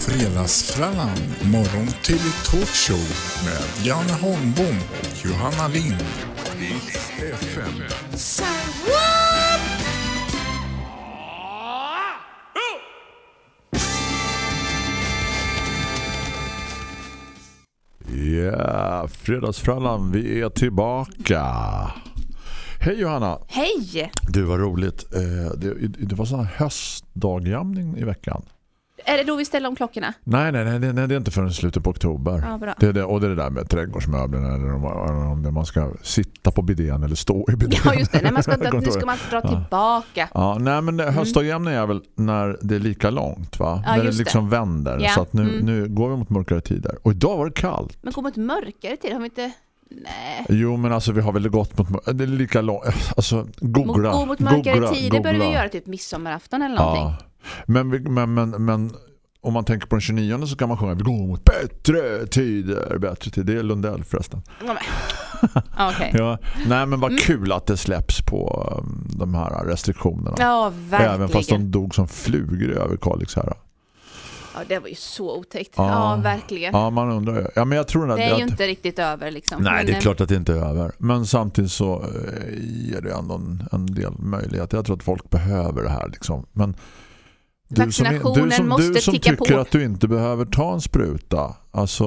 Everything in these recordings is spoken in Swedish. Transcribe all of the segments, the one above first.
Fredagsfrallan, morgon till talkshow med Janne Holmbom och Johanna Lind. FM. Ja, fredagsfrallan, vi är tillbaka. Hej Johanna. Hej! Du var roligt. Eh, Det, det var sån här höstdagjamning i veckan. Är det då vi ställer om klockorna? Nej, nej, nej, nej, det är inte förrän slutet på oktober. Ja, bra. Det det, och det är det där med trädgårdsmöblerna eller om, man ska sitta på bidén eller stå i bidén. Ja, just det. Nej, man ska, nu ska man dra tillbaka. Ja, nej men höstdagjämning är väl när det är lika långt va? Ja, när det just det. liksom vänder. Ja, Så att nu, mm. nu går vi mot mörkare tider. Och idag var det kallt. Men gå mot mörkare tid, har vi inte... Nej. Jo men alltså vi har väl gått mot det är lika långt. Alltså googla. Mot, gå mot mörkare googla, tider börjar vi googla. göra typ midsommarafton eller någonting. Ja. Men, men, men, men om man tänker på den 29 så kan man sjunga vi går mot bättre tider, bättre tider. Det är Lundell förresten. Men- Ja. Nej men vad kul att det släpps på um, de här restriktionerna. Ja, verkligen. Även fast de dog som flugor över Kalix här. Ja, det var ju så otäckt. Ja. Ja, verkligen. Ja, man undrar ju. Ja, men jag tror att Det är ju att- inte riktigt över liksom. Nej, Men, det är eh, klart att det inte är över. Men samtidigt så eh, ger det ändå en, en del möjlighet. Jag tror att folk behöver det här. Liksom. Men du som, du som, måste du som ticka tycker på. att du inte behöver ta en spruta. Alltså,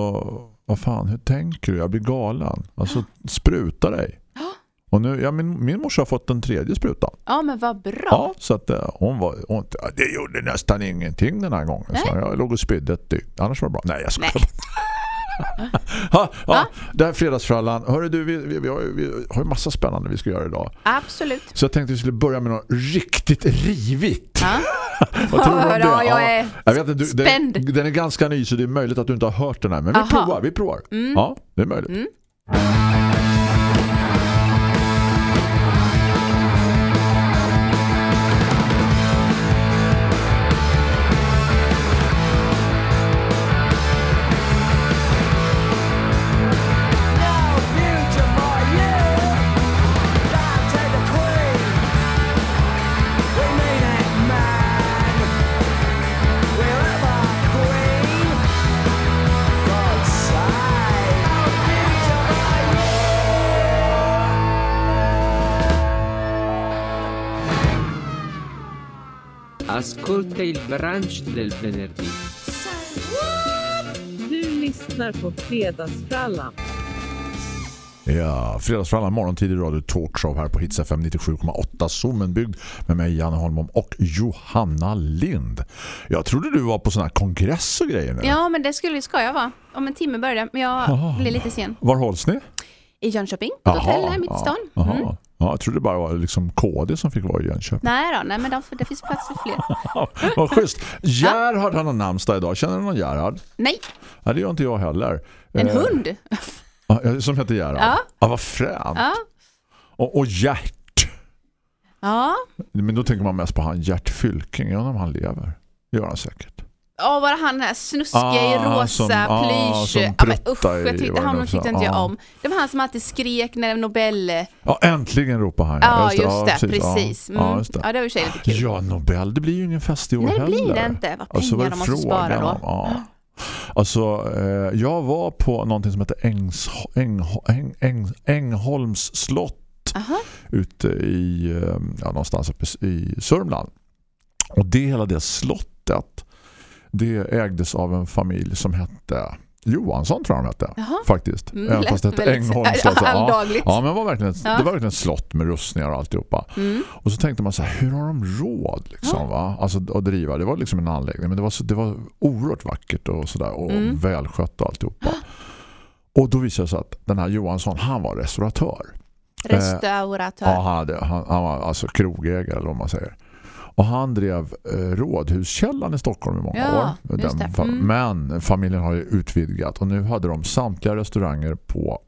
vad fan, hur tänker du? Jag blir galen. Alltså, spruta dig. Och nu, ja, min, min morsa har fått den tredje sprutan. Ja, men vad bra. Ja, så att eh, hon var hon, det gjorde nästan ingenting den här gången. Så jag låg och spydde ett dygn. Annars var det bra. Nej, jag skojar. Ha, ja, är fredagsfrallan. Hörru du, vi, vi, vi, har, vi har ju massa spännande vi ska göra idag. Absolut. Så jag tänkte vi skulle börja med något riktigt rivigt. Ja. Vad tror du om det? Ja, jag är jag vet, inte, du, spänd. den, den är ganska ny så det är möjligt att du inte har hört den här. Men vi Aha. provar, vi provar. Mm. Ja, det är möjligt. Mm. Ascolta il brunch del venerdì. Du lyssnar på Fredagsfrallan. Ja, fredagsfrallan morgontid i radio talkshow här på Hits FM 97,8 Zoomenbygd med mig Janne Holmom och Johanna Lind. Jag trodde du var på sån här kongress och grejer nu. Ja, men det skulle ska jag vara. Om en timme börjar det, men jag Jaha. blir lite sen. Var hålls ni? I Jönköping, på ett hotell här mitt i stan. Mm. Ja, jag trodde det bara var liksom KD som fick vara i Jönköping. Nej då, nej men de, det finns plats för fler. Vad schysst. Gerhard har någon namnsdag idag. Känner du någon Gerhard? Nej, Nej, det gör inte jag heller. en Eh, hund. ja, Som heter Gerhard? Ja. ja vad fränt. Ja. Och, och Gert. Ja, Men då tänker man mest på han Gert Fylking. Jag undrar om han lever. Det gör han säkert. Åh, var det han den här snuskiga i Ah, rosa som- ah, plysch? ja, men usch, jag tyckte, honom också- tyckte inte jag ah. om. Det var han som alltid skrek när Nobel... Ja, äntligen ropar han. Ja, just det, precis. Ja, Mm. just det. Ja, det var ju lite kul. Ja, Nobel, det blir ju ingen fest i år Nej, det blir det inte. Vad Alltså, vad pengar är de måste spara då. Ja. Alltså, eh, jag var på någonting som heter Ängs, Äng, Äng, Äng, Ängholms slott Aha. ute i eh, ja, någonstans uppe i Sörmland. Och det hela det slottet det ägdes av en familj som hette Johansson tror jag de hette. Jaha. Faktiskt. Mm, Även fast det hette Ängholms slott. Ja, ja, men var verkligen ett, Ja. det var verkligen ett slott med rustningar och alltihopa. Mm. Och så tänkte man så här, hur har de råd liksom, va? Alltså att driva, det var liksom en anläggning men det var, så, det var oerhört vackert och sådär och Mm. välskött och alltihopa. Och då visade det sig att den här Johansson, han var restauratör. Restauratör. Ja, han, hade, han, han var alltså krogägare eller vad man säger. Och han drev eh, rådhuskällan i Stockholm i många Ja, år. fa- Mm. Men familjen har ju utvidgat och nu hade de samtliga restauranger på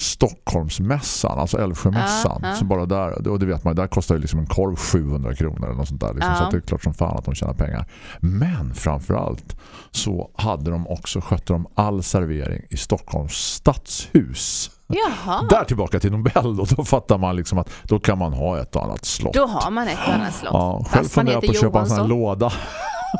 Stockholmsmässan, alltså Älvsjömässan. Ja, ja. Så bara där, och det vet man, där kostar ju liksom en korv 700 kronor eller något sånt där. Liksom, Ja. Så det är klart som fan att de tjänar pengar. Men framförallt så hade de också, skötte de all servering i Stockholms stadshus. Jaha, Där tillbaka till Nobel och då fattar man liksom att då kan man ha ett annat slott. då har man ett annat slott. Ja, själv funderar jag på att köpa en sån här låda.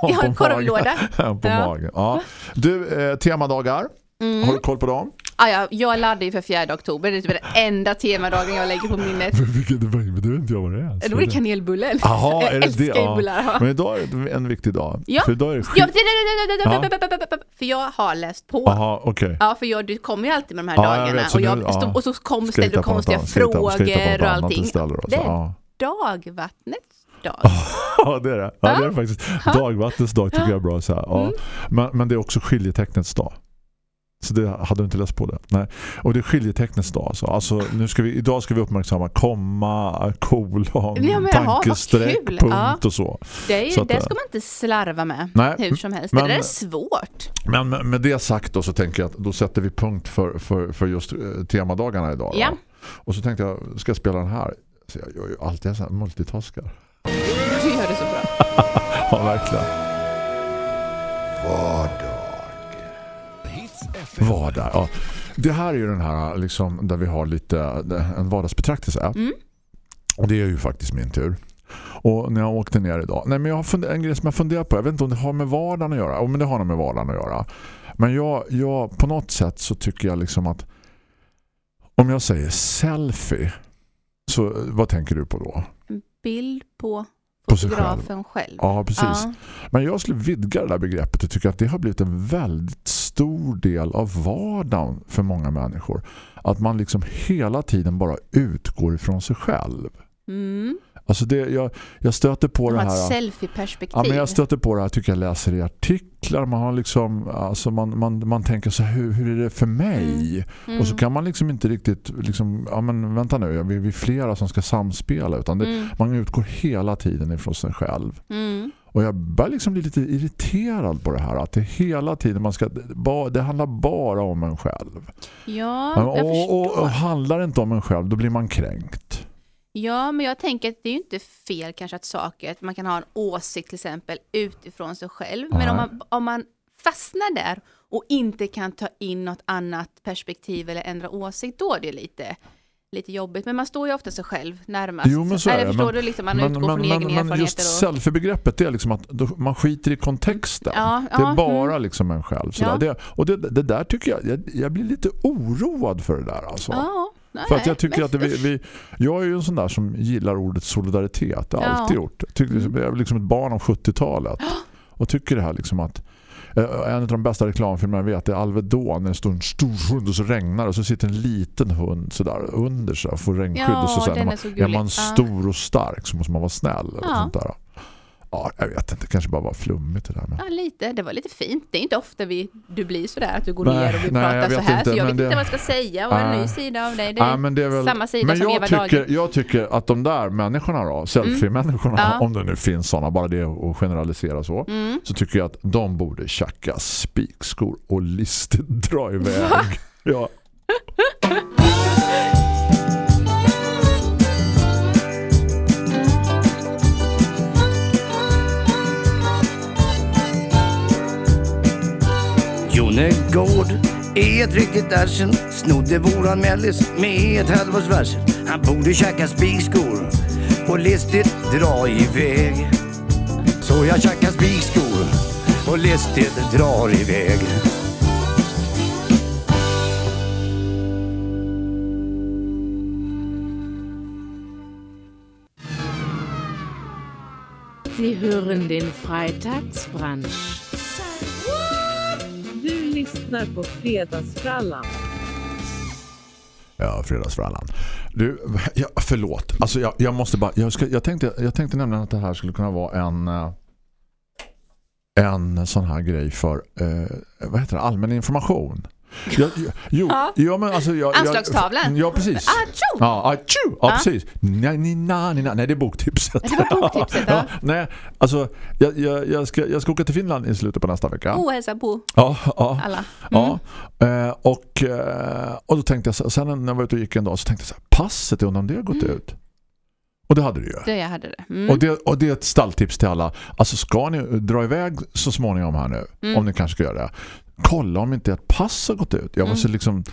Har en korvlåda. på Ja. magen. Ja. Du, eh, temadagar. Mm. Har du koll på dem? Ah, ja, jag laddar ju för 4 oktober. Det är typ den enda temadagen jag lägger på minnet. Vilket, det vet inte jag vad det är. Då är det kanelbullen. Jag är det älskar det? bullar. Ja. Men idag är det en viktig dag. Ja. För idag är det Ja, skit... för jag har läst på. Jaha, okej. Ja, för jag, du kommer ju alltid med de här jag dagarna. vet, så och, jag, nu- och så kom, hitta du konstiga frågor och allting. Det är ja. dagvattnets dag. Ja, det är det. Ja, det är det faktiskt. Dagvattnets dag tycker jag är bra. Så här. Ja. Mm. Men, men det är också skiljetecknets dag. Så det hade du inte läst på det. Nej. Och det är skiljetecknets dag. Alltså. Alltså, nu ska vi, idag ska vi uppmärksamma komma, kolon, Ja, tankestreck, kul. punkt Ja. och så. Det, är Så att, det eh, ska man inte slarva med Nej, hur som helst. men- det är svårt. Men med, med det sagt då så tänker jag att då sätter vi punkt för, för, för just eh, temadagarna idag. Ja. Då. Och så tänkte jag, ska jag spela den här? Så jag gör ju alltid så här multitaskar. Du gör det så bra. Ja, verkligen. Vardag. Ja. Det här är ju den här liksom, där vi har lite en vardagsbetraktelse. Mm. Och det är ju faktiskt min tur. Och när jag åkte ner idag. Nej, men jag har en grej som jag funderar på. Jag vet inte om det har med vardagen att göra. Oh, men det har nog med vardagen att göra. Men jag, jag, på något sätt så tycker jag liksom att om jag säger selfie så vad tänker du på då? En bild på På sig fotografen själv. Ja, precis. Ja. Men jag skulle vidga det där begreppet och tycka att det har blivit en väldigt stor del av vardagen för många människor. Att man liksom hela tiden bara utgår ifrån sig själv. Mm. Alltså det, jag, jag stöter på De det här... selfie-perspektiv. Ja, men jag stöter på det här, tycker jag läser i artiklar. Man har liksom, alltså man, man, man tänker så här, hur, hur är det för mig? Mm. Och så kan man liksom inte riktigt, liksom, ja men vänta nu, vi, vi är flera som ska samspela. Utan det, Mm. man utgår hela tiden ifrån sig själv. Och jag börjar liksom bli lite irriterad på det här. Att det hela tiden man ska, det handlar bara om en själv. Ja, jag och, och, förstår. och handlar det inte om en själv, då blir man kränkt. Ja, men jag tänker att det är ju inte fel kanske att saker, att man kan ha en åsikt till exempel utifrån sig själv. Men om man, om man fastnar där och inte kan ta in något annat perspektiv eller ändra åsikt, då är det lite, lite jobbigt. Men man står ju ofta sig själv närmast. Jo, men så är det. förstår Men- du, liksom, man Men, utgår men, från men, egna men just och... selfie-begreppet det är liksom att man skiter i kontexten. Ja, det är ja, bara mm. liksom en själv. Ja. Det, och det, det där tycker jag, jag, jag blir lite oroad för det där. Alltså. Ja, nej, För att jag tycker men att vi, vi, jag är ju en sån där som gillar ordet solidaritet. Har jag Ja. alltid gjort. Jag, tycker, Mm. jag är liksom ett barn av 70-talet. Och tycker det här liksom att en av de bästa reklamfilmerna jag vet är Alvedon. Det står en stor hund och så regnar och så sitter en liten hund så där under sig och får regnskydd. Ja, och så, så när är så man, är gullig. man stor och stark så måste man vara snäll. Ja. sånt där. Ja, jag vet inte. Det kanske bara var flummigt det där. Men... Ja, lite. Det var lite fint. Det är inte ofta vi, du blir sådär att du går Nej, ner och vi nej, pratar så här. inte, så jag vet det- inte vad jag ska säga. Och en ny sida av dig. Det är, Ja, men det är väl... samma sida men som jag Eva tycker, jag tycker att de där människorna då, selfie-människorna, Ja. om det nu finns sådana, bara det att generalisera så, Mm. så tycker jag att de borde tjacka spikskor och listigt dra iväg. Ja. innergård i ett riktigt arsel Snodde våran mellis med ett halvårs varsel Han borde tjacka spikskor och listigt dra iväg. Så jag tjackar spikskor och listigt drar iväg. Sie hören den Freitagsbrunch. Lyssnar på Fredagsfrallan. Ja, fredagsfrallan. Du, ja, förlåt. Alltså jag, jag måste bara, jag, ska, jag, tänkte, jag tänkte nämligen att det här skulle kunna vara en eh, en sån här grej för eh, vad heter det, allmän information. Jag, jo, Ja. ja. men alltså jag, Anslagstavlan. Jag, ja, precis. Achoo! Ja, achoo! Ja, Ja. precis. Nej, nej, nej, nej, det är boktipset. Det var boktipset, ja. nej, alltså jag, jag, jag, ska, jag ska åka till Finland i slutet på nästa vecka. Oh, hälsa på Ja, ja. alla. Mm. Ja, eh, och, eh, och då tänkte jag så, sen när jag var ute och gick en dag så tänkte jag så här, passet, undrar om det har gått Mm. ut. Och det hade det ju. Det jag hade det. Mm. Och, det, och det är ett stalltips till alla. Alltså ska ni dra iväg så småningom här nu, Mm. om ni kanske ska göra det, kolla om inte ett pass har gått ut. Jag var så Mm. liksom...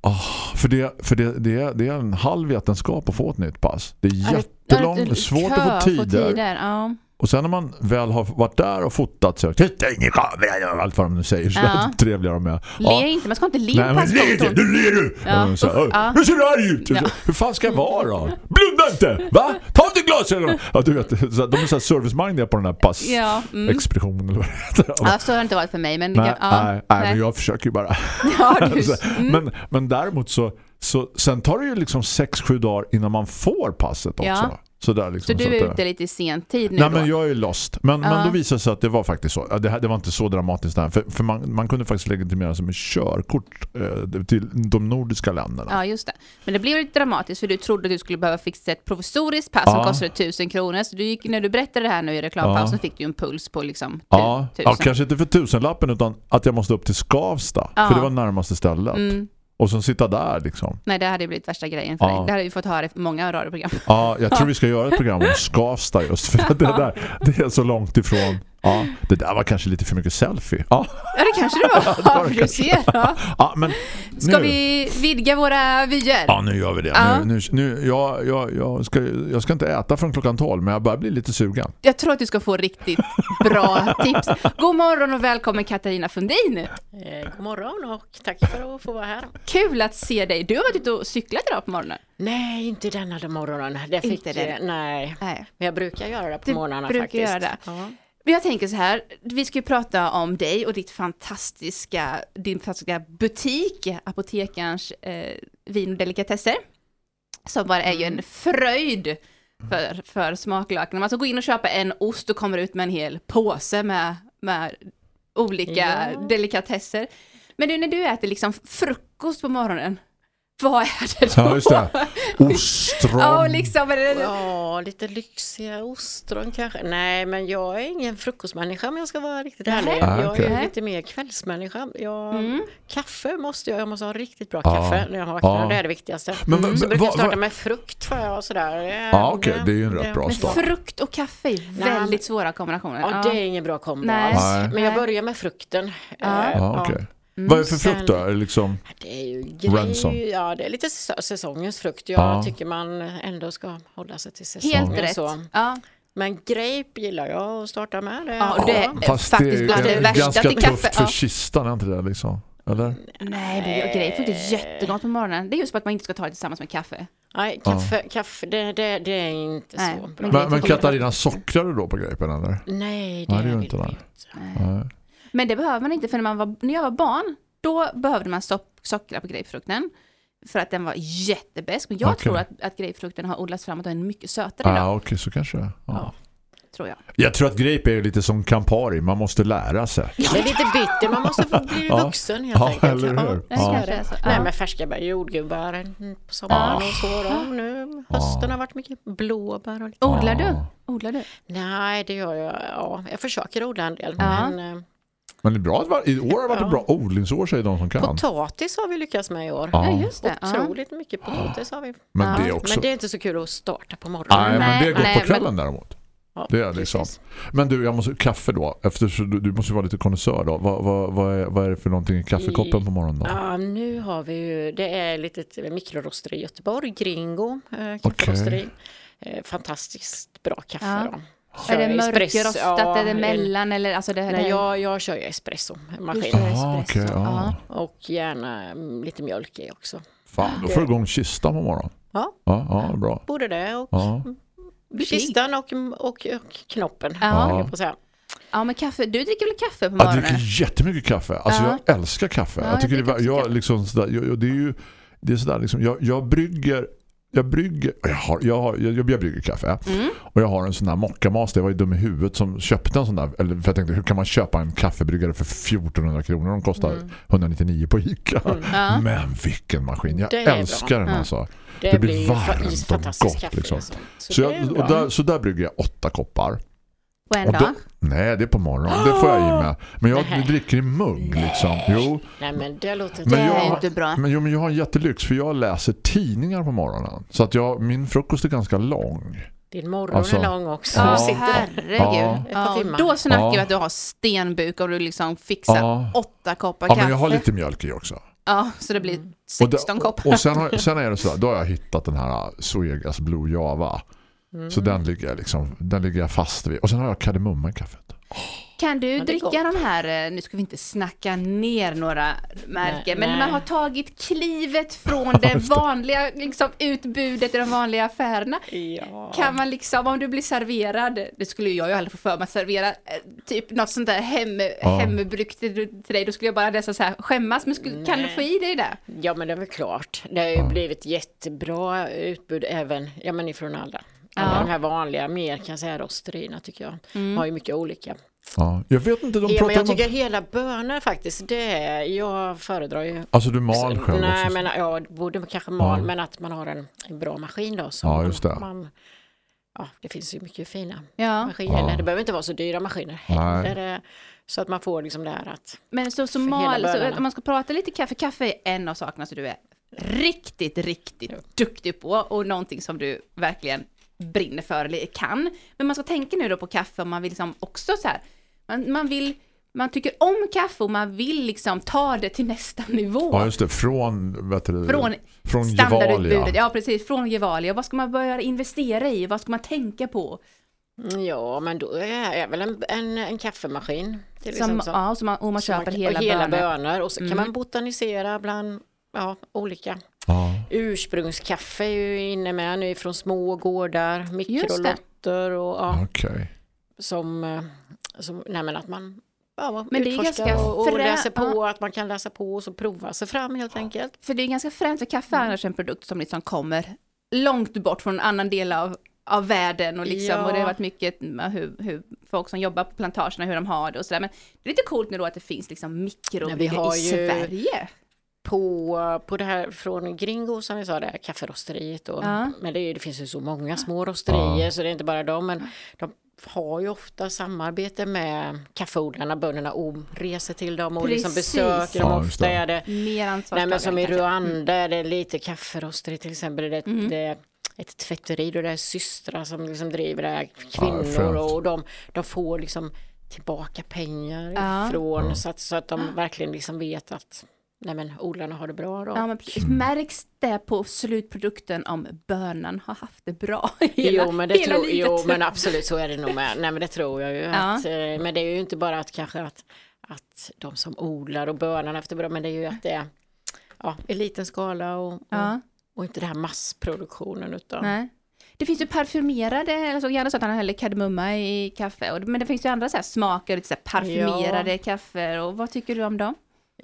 ah, för det, för det, det, är, det är en halv vetenskap att få ett nytt pass. Det är jättelångt, svårt att få tider. tider. Ja. Och sen när man väl har varit där och fotat så titta ingen kamera och allt vad de nu säger så Ja. trevliga de är. Le inte, man ska inte le Nej på men le inte, nu ler du! Ja. Ja. Så, Ja. Hur ser du arg ut? Ja. Hur fan ska jag vara då? Blunda inte! Va? Ta inte glasögonen! Ja, du vet, så, de är så här service-minded på den här pass Ja, mm. ja, så har det inte varit för mig. Men, Nej, kan, ja, nej, nej, men jag försöker ju bara. Ja, du, Så, mm. men, men däremot så, så sen tar det ju liksom 6-7 dagar innan man får passet också. Ja. Så, där liksom, så du är ute lite i sen tid nu Nej då? men jag är lost. Men, Ja. men då visade det sig att det var faktiskt så. Det, här, det var inte så dramatiskt där. För, för man, man kunde faktiskt legitimera sig med körkort eh, till de nordiska länderna. Ja, just det. Men det blev lite dramatiskt för du trodde att du skulle behöva fixa ett provisoriskt pass som Ja. kostade tusen kronor. Så du gick, när du berättade det här nu i reklampausen Ja. fick du en puls på liksom Ja, tusen. ja, kanske inte för tusenlappen utan att jag måste upp till Skavsta. Ja. För det var närmaste stället. Mm. Och sen sitta där liksom. Nej, det hade blivit värsta grejen för Ja. dig. Det hade vi fått höra i många radioprogram. Ja, jag tror vi ska göra ett program om Skavsta just för det, där, det är så långt ifrån. Ja, det där var kanske lite för mycket selfie. Ja, Ja, det kanske det var. Ja, du ser. Ja. ja men Ska nu. vi vidga våra vyer? Ja, nu gör vi det. Ja. Nu, nu, nu, jag, jag, jag, ska, jag ska inte äta från klockan 12 men jag börjar bli lite sugen. Jag tror att du ska få riktigt bra tips. God morgon och välkommen Katarina Fundin. Eh, god morgon och tack för att få vara här. Kul att se dig. Du har varit ute och cyklat idag på morgonen. Nej, inte denna morgonen. Det fick, Inte det? Nej, Nej. men jag brukar göra det på Du brukar faktiskt. göra det. Ja. Men jag tänker så här, vi ska ju prata om dig och ditt fantastiska, din fantastiska butik, Apotekarns eh, vin och delikatesser. Som bara är ju Mm. en fröjd för, för smaklökarna. Man ska gå in och köpa en ost och kommer ut med en hel påse med, med olika Ja. delikatesser. Men du, när du äter liksom frukost på morgonen, vad är det då? Ja, just det. Ostron. Ja, liksom, ja, lite lyxiga ostron kanske. Nej, men jag är ingen frukostmänniska om jag ska vara riktigt Nej. ärlig. Ah, jag är lite mer kvällsmänniska. Jag, Mm. Kaffe måste jag, jag måste ha riktigt bra Ja. kaffe när jag vaknar. Ja. Det är det viktigaste. Men Mm. vad- Så brukar jag starta med frukt för jag och sådär. Ja, okej, det är ju en rätt bra men start. frukt och kaffe är Nej, väldigt svåra kombinationer. Ja, det är ingen bra kombo Nej. alls. Men jag börjar med frukten. Ja. Eh, Ja, okej. Mm. Vad är det för frukt då? Är det liksom... Det är ju grej, ja det är lite säs- säsongens frukt. Jag Ja. tycker man ändå ska hålla sig till säsongen. Helt rätt. Så. Ja. Men grape gillar jag att starta med. Det. Ja, det är Fast det faktiskt bland det är värsta ganska till kaffe. tufft för Ja. kistan, är inte det liksom? Eller? Nej, det är grapefrukt är jättegott på morgonen. Det är just för att man inte ska ta det tillsammans med kaffe. Nej, kaffe, kaffe det, det, det är inte Nej, så men bra. Men, men Katarina, sockrar du då på grepen eller? Nej, det, Nej, det gör vill inte inte. Nej. Men det behöver man inte, för när, man var, när jag var barn, då behövde man stopp, sockra på grapefrukten. För att den var jättebäsk. Men jag Okej. tror att, att grapefrukten har odlats fram och den är mycket sötare idag, Ja, okej, så kanske ja. Ja. tror jag. Jag tror att grape är lite som Campari, man måste lära sig. Det är lite bitter, man måste bli Ja. vuxen helt Ja, enkelt. eller hur? Ja. kanske är så. Nej Ja. men färska bär, jordgubbar på sommaren och så då. Nu, hösten har varit mycket blåbär och lite. Odlar Ja. du? Odlar du? Nej, det gör jag. Ja, jag försöker odla en del. Ja. Men, eh, Men det är bra att var, i år har varit ett Ja. bra odlingsår säger de som kan. potatis har vi lyckats med i år. Ja. Ja, just det. Ja. Otroligt mycket potatis har vi. Men Ja. det är också... Men det är inte så kul att starta på morgonen. Nej, men det är gott nej, på men- kvällen däremot. Ja, Det är liksom. precis. Men du, jag måste kaffe då. Eftersom du, du måste ju vara lite konnässör då. Vad, vad, vad, är, vad är det för någonting i kaffekoppen på morgonen då? Ja, nu har vi ju, det är ett litet mikrorosteri i Göteborg, Gringo eh, kafferosteri. Eh, fantastiskt bra kaffe Ja. Då. Är det Kör espresso- mörkrostat, ja, är det mellan eller alltså det här Nej, jag, jag kör ju espresso Du maskin. kör Ah, espresso. okej, ja. Och gärna mm, lite mjölk i också. Fan, då får du igång kistan på morgonen. Ja. Ja, ja bra. Både det och Ja. Butik. kistan och, och, och knoppen. Ja. jag på säga. Ja, men kaffe. Du dricker väl kaffe på Jag morgonen? dricker jättemycket kaffe. Alltså Ja. jag älskar kaffe. Ja, jag tycker jag det, jag, liksom sådär, jag, jag, det är ju det är sådär liksom, jag, jag brygger jag brygger, jag, har, jag, har, jag, jag brygger kaffe Mm. och jag har en sån här mockamaster, jag var ju dum i huvudet som köpte en sån där, eller för jag tänkte hur kan man köpa en kaffebryggare för 1400 kronor, de kostar Mm. 199 på Ica Ja. men vilken maskin, jag älskar den Ja. alltså Det, Det blir varmt och gott, liksom. sånt. Så, så, jag, och där, så där brygger jag åtta koppar På en dag? nej det är på morgonen, det får jag i med men jag Nej. dricker i mugg liksom, jo Nej men det låter Men det jag- är inte bra. Men, jo, men jag har en jättelyx för jag läser tidningar på morgonen. Så att jag, min frukost är ganska lång. Din morgon Alltså- är lång också. Ja, sitter herregud. Ja. Ja, då snackar Ja. vi att du har stenbuk och du liksom fixar Ja. åtta koppar Ja, kaffe. men jag har lite mjölk i också. Ja, så det blir Och, 16 det, koppar. och, och sen, har, sen är det så här, då har jag hittat den här Suegas Blue Java. Så den ligger, jag liksom, den ligger jag fast vid. Och sen har jag kardemumma i kaffet. Kan du dricka gott. de här, eh, nu ska vi inte snacka ner några märken, Nej, men nej. man har tagit klivet från det vanliga liksom, utbudet i de vanliga affärerna. Ja. Kan man liksom, om du blir serverad, det skulle jag ju aldrig få för mig att servera, eh, typ något sånt där hem, Ja. hembryggt till dig, då skulle jag bara så här skämmas, men skulle, kan du få i dig det? Ja men det är väl klart. Det har ju blivit jättebra utbud även ja, men ifrån alla. Alla Ja. de här vanliga, mer kan jag säga rosterierna tycker jag. Har ju mycket olika. Ja. Jag vet inte, de Ja, men jag om... tycker hela bönor faktiskt, det är, jag föredrar ju Alltså du mal själv Nej, också. men ja, borde kanske mal, Ja. men att man har en, en bra maskin då. Så Ja, just det. Man, ja, det finns ju mycket fina Ja, maskiner. Ja. Det behöver inte vara så dyra maskiner heller. eh, Så att man får liksom det här att, men så, så mal, så, om man ska prata lite kaffe, kaffe är en av sakerna som du är riktigt, riktigt duktig på och någonting som du verkligen brinner för eller kan. Men man ska tänka nu då på kaffe om man vill liksom också så här, man, man vill, man tycker om kaffe och man vill liksom ta det till nästa nivå. Ja, just det. Från, vet du, Från från Standardutbudet, Gevalia. ja precis, från Gevalia. Vad ska man börja investera i? Vad ska man tänka på? Mm, ja men då är jag väl en, en, en kaffemaskin. Till Som, exempel, så. ja, så man, och man Så man köper kan- hela, och hela bönor. bönor. Och så Mm. kan man botanisera bland ja, olika Ja. ursprungskaffe är ju inne med nu från små gårdar, mikrolotter och ja, Okej. som, eh, som nej men att man ja, Men det är ganska och, och läser på, ja. att man kan läsa på och så prova sig fram helt enkelt. För det är ganska fränt, för kaffe är annars en produkt som liksom kommer långt bort från en annan del av, av världen och liksom, Ja. och det har varit mycket med hur, hur folk som jobbar på plantagerna, hur de har det och sådär. Men det är lite coolt nu då att det finns liksom mikrobryggor Nej, vi har i ju- Sverige. På, på det här från Gringo som vi sa, det här kafferosteriet. Och, Ja. Men det, det finns ju så många små rosterier Ja. så det är inte bara dem. Men de har ju ofta samarbete med kaffeodlarna, bönderna och reser till dem och liksom besöker dem. Ja, Ofta det. är det Mer Nej men som i ansvarstagande kanske. Rwanda är det lite kafferosteri till exempel. Det, Mhm. det är ett tvätteri då det är systrar som liksom driver det här, kvinnor fränt. och de, de får liksom tillbaka pengar Ja. ifrån så att, så att de verkligen liksom vet att nej men odlarna har det bra då. Ja, men precis. Märks det på slutprodukten om bönan har haft det bra hela, jo, men det hela tror, livet? jo men absolut så är det nog med. Nej men det tror jag ju. Ja. Att, eh, men det är ju inte bara att kanske att, att de som odlar och bönan efter bra men det är ju att det är ja, i liten skala och, och, Ja, och inte det här massproduktionen utan nej. Det finns ju parfymerade, alltså gärna så att han häller kardemumma i kaffe, och, men det finns ju andra så här smaker, lite så här parfymerade kaffe, och vad tycker du om dem?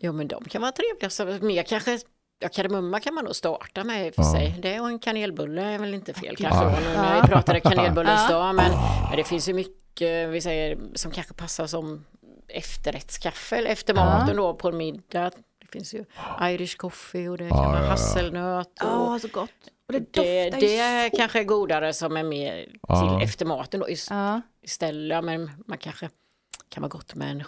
Jo men de kan vara trevliga. Så mer kanske, ja kardemumma kan man nog starta med i och för Ja. sig. Det och en kanelbulle är väl inte fel Ja. kanske. Nu när vi pratade kanelbullens Ja. dag. Men, men det finns ju mycket vi säger, som kanske passar som efterrättskaffe eller efter Ja. maten då på en middag. Det finns ju Irish coffee och det kan Ja, vara ja, ja. hasselnöt. Och så gott. Och det det, det är så. kanske godare som är mer Ja. till efter maten då, ist- Ja, istället. Men man kanske kan vara gott med en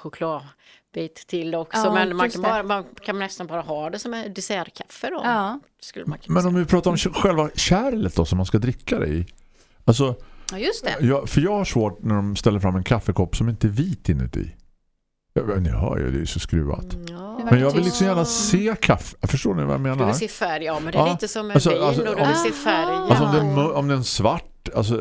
chokladbit till också. Ja, men man kan, bara, man kan nästan bara ha det som en dessertkaffe då. ja. Skulle man kunna Men om vi pratar om själva kärlet då som man ska dricka det i. Alltså, ja just det. jag, för jag har svårt när de ställer fram en kaffekopp som inte är vit inuti. Jag, ni hör ju, det är så skruvat. Mm, Ja. Men jag vill liksom gärna se kaffe. Förstår ni vad jag Du menar? vill se färg, ja men det är Ja. lite som med Alltså, vin alltså, och du om- vill se färg. Alltså om det, om det är en svart alltså,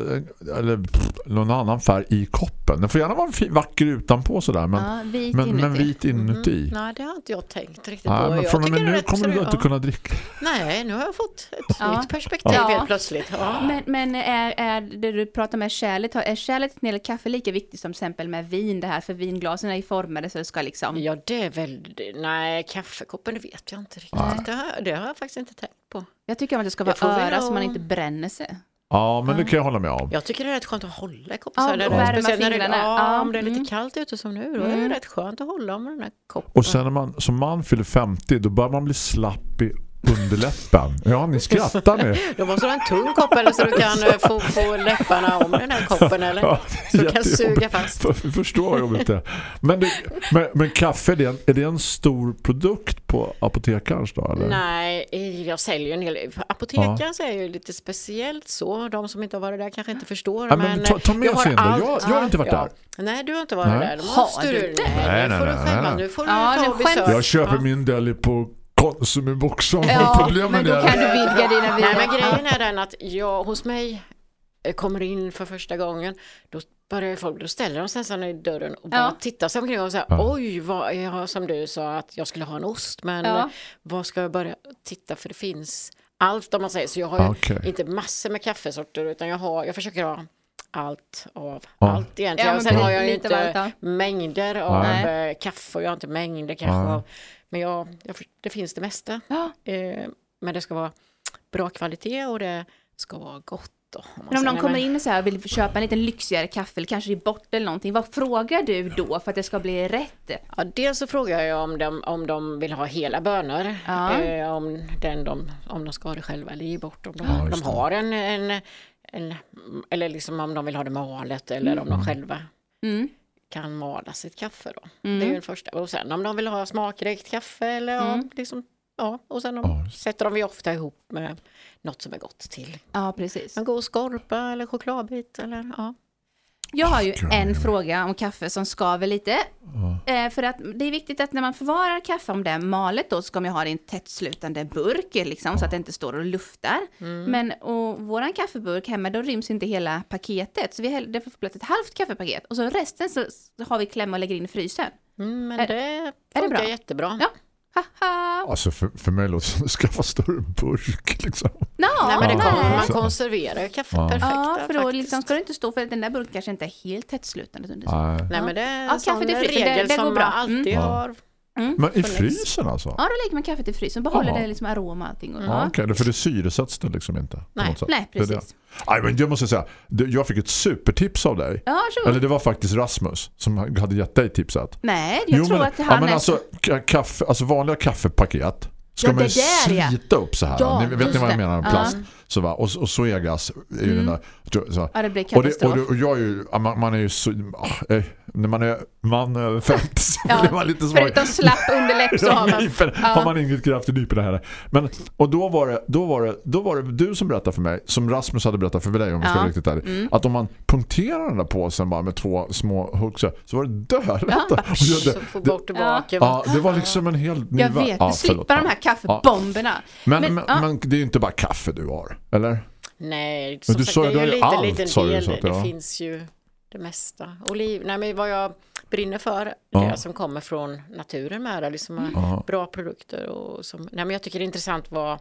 eller pff, någon annan färg i koppen. Den får gärna vara vacker utanpå sådär. Men, ja, vit men, inuti. men vit inuti. Mm, nej, det har inte jag tänkt riktigt Nej, på. men från och med nu kommer du inte ja. kunna dricka. Nej, nu har jag fått ett Ja. nytt perspektiv Ja. helt plötsligt. Ja. Men, men är, är det du pratar med kärlet, är kärlet när det gäller kaffe lika viktigt som exempel med vin det här? För vinglasen är ju formade så det ska liksom... Ja, det är väl... Nej, kaffekoppen, det vet jag inte riktigt. Det har, det har jag faktiskt inte tänkt på. Jag tycker att det ska vara öra så man inte bränner sig. Ja, men det kan jag hålla med om. Jag tycker det är rätt skönt att hålla i koppen. Ja, värma speciellt när det, fingrarna. ja, Ja, om det är lite mm. kallt ute som nu, då är Mm. det rätt skönt att hålla med den här koppen. Och sen när man som man fyller 50 då börjar man bli slapp i underläppen. Ja, ni skrattar nu. Då måste du ha en tung kopp eller så du kan eh, få, få läpparna om den här koppen eller Ja, så du kan suga fast. För, för, förstår vad jobbigt det. Men, det, men, men kaffe, är det, en, är det en stor produkt på apotekarens då? Eller? Nej, eh, jag säljer en hel Apotekaren så är ju lite speciellt så. De som inte har varit där kanske inte förstår. Ja, men ta, ta med jag oss in då. Jag, jag har inte varit Ja. där. Nej, du har inte varit Nej. där. Har du du. inte? Nej, Nej, nu nej, får du nej, nej. Nu får du Ja, ta och Jag köper Ja. min deli på Konsum i Boxholm. Ja, Problemet men då är- kan du vidga dina Nej, vyer. men grejen är den att jag, hos mig eh, kommer in för första gången, då börjar folk, då ställer de sig nästan i dörren och bara Ja. tittar sig omkring och säger Ja. oj, vad, ja, som du sa att jag skulle ha en ost, men Ja. eh, vad ska jag börja titta för det finns allt om man säger så. Jag har Okej. inte massor med kaffesorter utan jag, har, jag försöker ha allt av Ja. allt egentligen. Ja, och sen har jag ju inte mängder av Nej. eh, kaffe och jag har inte mängder kanske Nej. av, men jag, jag, det finns det mesta. Ja. Eh, men det ska vara bra kvalitet och det ska vara gott. Då, om Men om någon kommer in och så här vill köpa en liten lyxigare kaffe eller kanske i bort eller någonting, vad frågar du då för att det ska bli rätt? Ja, dels så frågar jag om de, om de vill ha hela bönor, Ja. eh, om, den de, om de ska ha det själva eller ge bort. Om de, Ja, de har en, en, en, eller liksom om de vill ha det malet eller om de själva Mm. Kan mala sitt kaffe då. Mm. Det är ju det första. Och sen om de vill ha smakrikt kaffe eller ja, Mm. liksom, ja, och sen Ja, de, just. sätter de vi ofta ihop med något som är gott till. Ja, precis. En god skorpa eller chokladbit eller ja. Jag har ju en fråga om kaffe som skaver lite. Ja. Eh, för att det är viktigt att när man förvarar kaffe, om det är malet då, ska man ju ha det i en tättslutande burk, liksom, så att det inte står och luftar. Men och våran kaffeburk hemma, då ryms inte hela paketet. Så vi häll- det får plötsligt ett halvt kaffepaket. Och så resten så så har vi klämma och lägger in i frysen. Mm, men Är- det det funkar bra? jättebra. Ja. Haha! Alltså för, för mig låter det som att skaffa större burk liksom. No, Nej, men det Ja, kom, man konserverar ju kaffet Ja. perfekt. Ja, för då liksom ska det inte stå, för den där burken kanske inte är helt tättslutande. under. Nej. Nej men det är Ja, en sån i frysen, regel det- det går som bra. man alltid Mm. har. Men i frysen alltså? Ja, då lägger man kaffet i frysen, behåller Jaha. det liksom aroma och allting. Och, Ja, ja. okej, för det syresätts det liksom inte. Nej. Nej, Det är det. precis. Nej, men jag måste säga, det- jag fick ett supertips av dig. Ja. Eller det var faktiskt Rasmus som hade gett dig tipset. Nej, jag tror men, att han ja, men är... alltså, ka- kaffe, alltså vanliga kaffepaket ska Ja, man ju det där, ja. slita upp så här. Ja, ni, vet ni vad jag det. menar? Ja. Plast. Så, va? Och, och Suegas är ju den där. Så. Ja, det blir Och, det, katastrof. och, det, och jag är ju, ja, man, man är ju så, eh, när man är man över 50 så Ja, blir man lite svag. Förutom slapp underläpp så har man... Nypen, Ja. har man inget kraft i nypen här. Men, och då var, det, då, var det, då var det du som berättade för mig, som Rasmus hade berättat för dig om vi ska Ja. vara riktigt ärlig, att om man punkterar den där påsen bara med två små hooks så- var det dödligt. Ja. Och jag- Så få bort tillbaka. Ja, det var liksom en hel ny Jag vet, Ja, du slipper de här kaffebomberna. Men, Men, men, ja. men det är ju inte bara kaffe du har, eller? Nej, som du sagt, sa det är ju lite allt, liten sa del. så att det finns ju det mesta. Oliv, nej men vad jag brinner för, Ja. det som kommer från naturen med det, liksom Ja. bra produkter och som, nej men jag tycker det är intressant vad,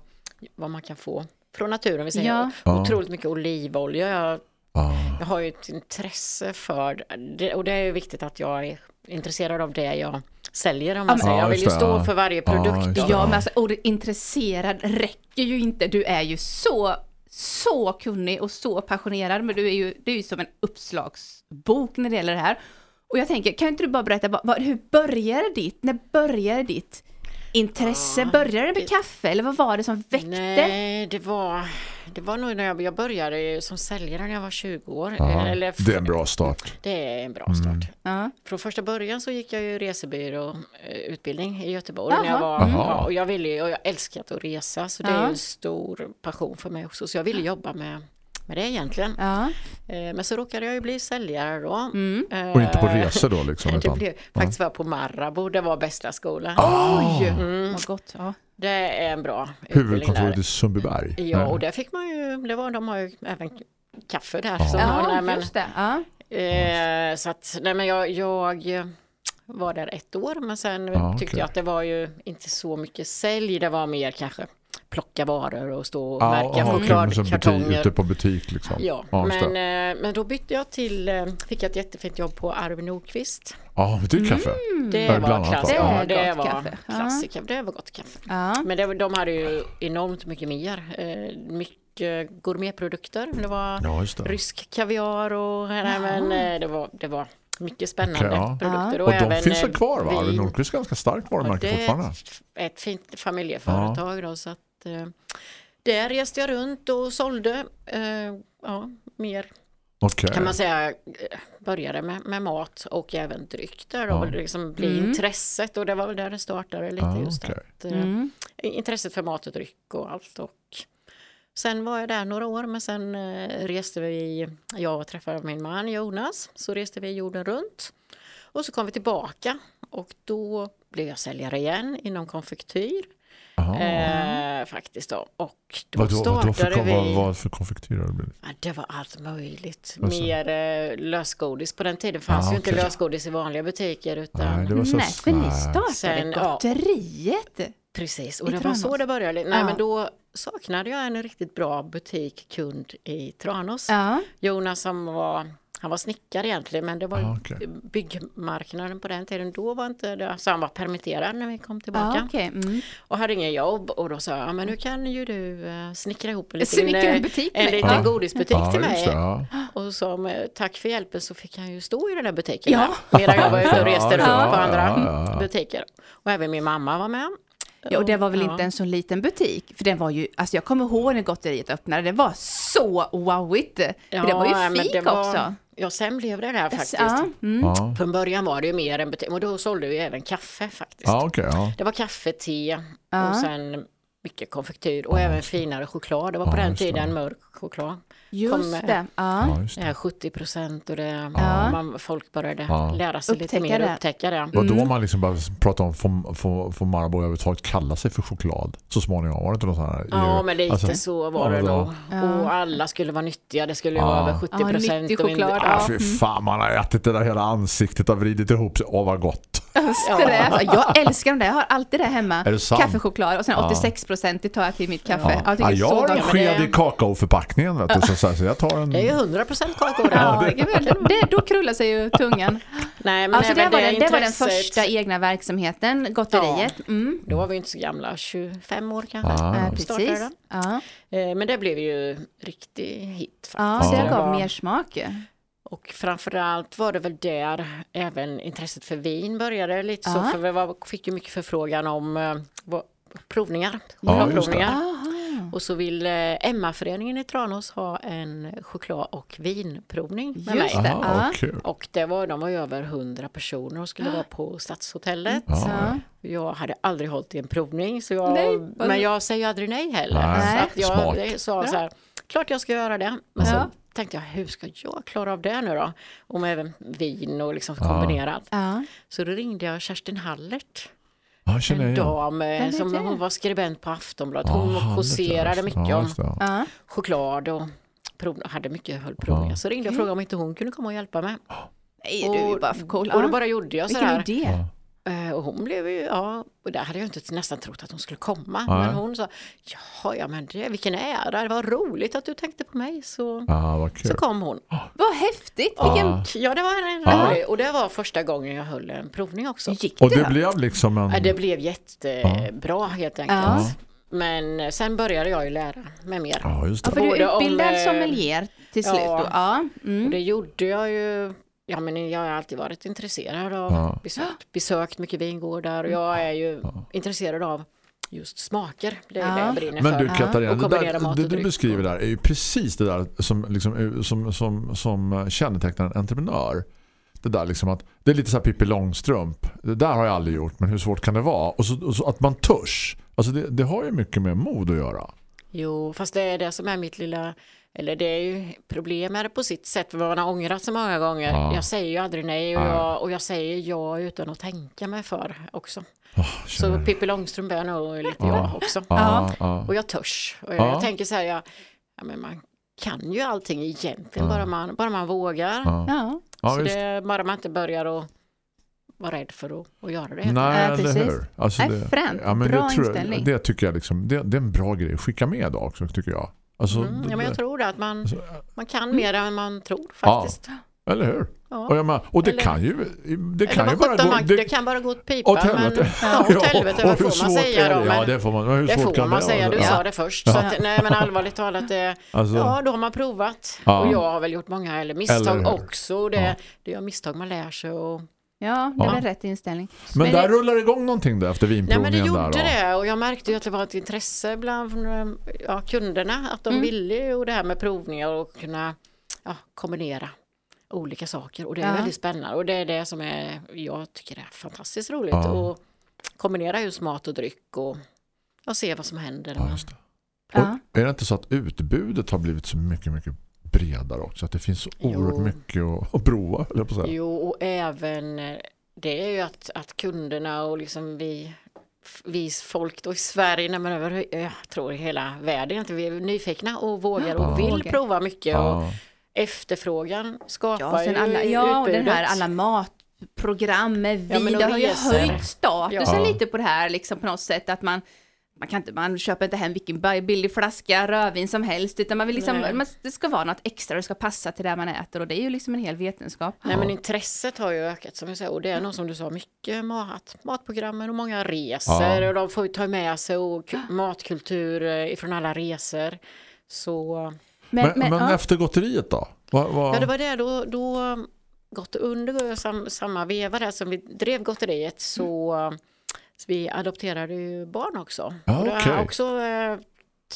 vad man kan få från naturen. Vi säger Ja. Ja. otroligt mycket olivolja. Jag, Ah. jag har ju ett intresse för det och det är ju viktigt att jag är intresserad av det jag säljer om man men- säger. Ja, Jag vill ju det, stå ja. för varje Ja, produkt. det. Ja, men alltså ordet intresserad räcker ju inte. Du är ju så, så kunnig och så passionerad, men du är ju, du är ju som en uppslagsbok när det gäller det här. Och jag tänker, kan inte du bara berätta, vad, vad, hur började ditt, när började ditt intresse? Ja, började det med det- kaffe eller vad var det som väckte? Nej, det var, det var nog när jag, jag började som säljare när jag var 20 år. Ja, Eller, det är en bra start. Det är en bra start. Ja. Från första början så gick jag ju resebyråutbildning i Göteborg. När jag var, och jag ville och jag älskat att resa så det är Ja. ju en stor passion för mig också. Så jag ville jobba med, med det egentligen. Ja. Eh, Men så råkade jag ju bli säljare då. Mm. Eh, Och inte på resor då liksom. Det Utan, blev faktiskt var på Marabou, det var bästa skolan. Oj, Mm. vad gott. Ja. Det är en bra huvudkontoret i Sundbyberg. Ja, och där fick man ju, det var, de har ju även kaffe där. Så, Ja, nej, men, just det. Ja. eh, så att, nej men jag, jag var där ett år, men sen Ja, tyckte okej. jag att det var ju inte så mycket sälj, det var mer kanske plocka varor och stå och Ja, märka chokladkartonger. ute på butik liksom. Ja, men, det. eh, men då bytte jag till, eh, fick jag ett jättefint jobb på Arve Nordqvist. Ja, men det är kaffe. Det Ja, var? Ja, Det är det gott var kaffe. Ja. klassiker. Det var gott kaffe. Ja. Men det, var- de hade ju enormt mycket mer. Eh, mycket gourmetprodukter. Det var Ja, det. rysk kaviar och nej, men, det, var, det var mycket spännande Okej, ja. produkter. Och de även, finns väl kvar va? Arvid vin. Nordqvist är ganska starkt Och varumärke det är fortfarande. ett, fint familjeföretag. Då, så att, eh, där reste jag runt och sålde eh, ja, mer Okej. kan man säga, eh, började med, med mat och även dryck där Ja. och liksom bli Mm. intresset och det var väl där det startade lite Ah, just okej. att, eh, Mm. intresset för mat och dryck och allt och sen var jag där några år men sen eh, reste vi, jag träffade min man Jonas, så reste vi jorden runt och så kom vi tillbaka och då blev jag säljare igen inom konfektyr. Eh, faktiskt då. Och då Vad, vad, vad, startade för, vi... vad, vad för konfektyr har det blivit? Ja, det var allt möjligt. Vad så? Mer eh, lösgodis. På den tiden fanns Ah, ju inte okej. lösgodis i vanliga butiker. Utan... Nej, det var så... Nej, för ni startade Sen, ja. gotteriet. Precis, I och det var så det började. Nej, Ja. men då saknade jag en riktigt bra butikkund i Tranås. Ja. Jonas som var, han var snickare egentligen, men det var Ah, okej. byggmarknaden på den tiden. Då var inte det, så han var permitterad när vi kom tillbaka. Ja, okej. Mm. Och hade ingen jobb och då sa jag, ja, men nu kan ju du eh, snickra ihop en liten, Snickra en eh, butik en liten Ja. godisbutik Ja, till mig. det, ja. Och som tack för hjälpen så fick han ju stå i den där butiken Ja. där, medan jag var ute och reste Ja, runt ja, på andra ja, ja. butiker. Och även min mamma var med. Ja, och det var väl Ja. inte en så liten butik, för den var ju, alltså jag kommer ihåg när gotteriet öppnade, det var så wowigt. För det var ju men fik det var- också. Ja, sen blev det det här faktiskt. Ja, mm. Ja, Från början var det ju mer en butik, och då sålde vi även kaffe faktiskt. ja okej. ja. Det var kaffe, te Ja. och sen mycket konfektyr och även finare choklad. Det var på Ja, den tiden mörk choklad. Just Kom, det. Ja. Ja, just Det det. här 70 procent och det, Ja. man, folk började Ja. lära sig lite Upptäcka mer det. och upptäcka det. Var Mm. då man liksom bara pratade om får, får, får Marabou överhuvudtaget kalla sig för choklad så småningom? Var det inte något sånt här? Ja, men lite Alltså, så var ja, det då. nog. Ja. Och alla skulle vara nyttiga. Det skulle ju Ja. vara över 70 Ja, procent. nyttig choklad, Ja, Ja. fy fan, man har ätit det där hela ansiktet och vridit ihop sig. Åh, vad gott. Sträva. Jag älskar dem där, jag har alltid det hemma. Är det? Kaffechoklad och sen Ja. 86% tar jag till mitt kaffe. Ja. Jag Ja, jag har en det- sked i kakaoförpackningen. Vet du, så, så, här, så jag tar en... Det är ju 100 procent kakao där. Ja, det, det, då krullar sig ju tungan. Nej, men Alltså det var, den, det var den första egna verksamheten, gotteriet. Mm. Då var vi inte så gamla, 25 år kanske. Ja. Ja, startade precis. Ja, Eh, Men det blev ju riktig hit ja faktiskt. så det Det gav var- mer smak. Och framförallt var det väl där även intresset för vin började lite så. Ja. För vi var, fick ju mycket förfrågan om eh, vad, provningar, Ja, just Och så vill eh, Emma-föreningen i Tranås ha en choklad och vinprovning med Just mig. det. Aha, kul. Och det var, de var ju över 100 personer och skulle vara på Stadshotellet. Ja. Jag hade aldrig hållit i en provning, så jag, Nej, men jag säger aldrig nej heller. Nej, Så att jag smart. jag sa så här, klart jag ska göra det. Men Ja. så tänkte jag, hur ska jag klara av det nu då? Och med även vin och liksom kombinerat. Ja. Så då ringde jag Kerstin Hallert, Ja, en dam eh, Vem som det? hon var skribent på Aftonbladet. Ja, Hon Hallert, kåserade ja, mycket ja, om ja. Ja. choklad och prov, hade mycket höllprovningar. Ja. Så ringde jag och frågade om inte hon kunde komma och hjälpa mig. Nej, du är ju bara för cool. och då Ja. bara gjorde jag Vilken sådär. idé. Ja. Eh, Och hon blev ju, ja, och där hade jag inte nästan trott att hon skulle komma. Nej. Men hon sa, jaha, ja men det, vilken ära, det var roligt att du tänkte på mig. Så, Ja, vad så kom hon. Vad häftigt. Vilken... Ja. Ja, det var en Ja. rolig, och det var första gången jag höll en provning också. Gick Och det det då? blev liksom en... Ja, det blev jättebra helt enkelt. Ja. Men eh, sen började jag ju lära mig mer. Ja, just Ja, det. för du är om, utbildad eh, sommelier till slut ja. då? Ja. Och Mm. det gjorde jag ju, ja men jag har alltid varit intresserad av, Ja. besökt, besökt mycket vingårdar och jag är ju intresserad av just smaker. Det är Ja. det jag brinner Men för. du Katarina, det, där, det du beskriver där är ju precis det där som, liksom, som, som, som kännetecknar en entreprenör. Det där liksom att det är lite så här Pippi Långstrump. Det där har jag aldrig gjort, men hur svårt kan det vara? Och så, och så att man törs. Alltså det, det har ju mycket med mod att göra. Jo, fast det är det som är mitt lilla, eller det är ju problem med det på sitt sätt, för man har ångrat så många gånger. Ja. Jag säger ju aldrig nej och, Nej. jag, och jag säger ja utan att tänka mig för också. Oh, Så Pippi Långstrump är nog lite Ja. jag också. ja, ja. Och jag törs. Och jag, Ja. jag tänker så här, jag, ja, men man kan ju allting egentligen, Ja. bara, man, bara man vågar. ja. Ja. ja så det bara man inte börjar att vara rädd för att, att göra det. Nej, Ja, eller hur? Alltså Nej, det, fränt. ja, men Bra det, tror inställning. det tycker jag liksom, det, det är en bra grej att skicka med också tycker jag. Alltså, Mm, ja, men jag det- tror det, att man, alltså, man kan mer än man tror faktiskt. eller hur? Ja. Och, menar, och det Eller- kan ju det kan ju bara gå... man, det, kan bara gå åt pipan. åt helvete. Men, ja, åt helvete, och vad får man säga då? det? Men, Ja, det får man. Hur det svårt får man det säga, du sa det först. Så att, nej men allvarligt talat, det, Alltså, ja då har man provat. Ja. Och jag har väl gjort många eller misstag Eller också. Det, Ja. det är misstag man lär sig. Och, ja, det Ja. rätt inställning. men men där det- rullar det igång någonting där efter nej men vinprovningen det gjorde där. då. det och jag märkte ju att det var ett intresse bland ja, kunderna. Att de Mm. ville ju det här med provningar och kunna ja, kombinera olika saker. Och det är Ja. väldigt spännande. Och det är det som är, jag tycker är fantastiskt roligt. Ja. Att kombinera just mat och dryck och, och se vad som händer. när Ja, man- just det. Ja. Och är det inte så att utbudet har blivit så mycket, mycket bredare också? Att det finns så oerhört Jo. mycket att, att prova, jag på att säga. Jo, och även eh, det är ju att, att kunderna och liksom vi vi folk då i Sverige, nej, men över, jag tror i hela världen, inte vi är nyfikna och vågar och vill Vågar. prova mycket. Och Ja. efterfrågan skapar Ja, ju alla, ja och den här alla matprogram med Ja, men vin, och det har ju höjt statusen Ja. lite på det här liksom på något sätt att man man, kan inte, man köper inte hem vilken bi- billig flaska rödvin som helst utan man vill liksom, man, det ska vara något extra, det ska passa till det man äter och det är ju liksom en hel vetenskap. Nej men intresset har ju ökat som jag säger och det är nog som du sa mycket mat, matprogrammen och många resor Ja. och de får ju ta med sig och ku- matkultur eh, ifrån alla resor. Så Men, men, ja. efter gotteriet då? Vad, vad... ja, det var det då, då gott under sam, samma veva där som vi drev gotteriet så, så vi adopterade ju barn också. Okej. är också eh,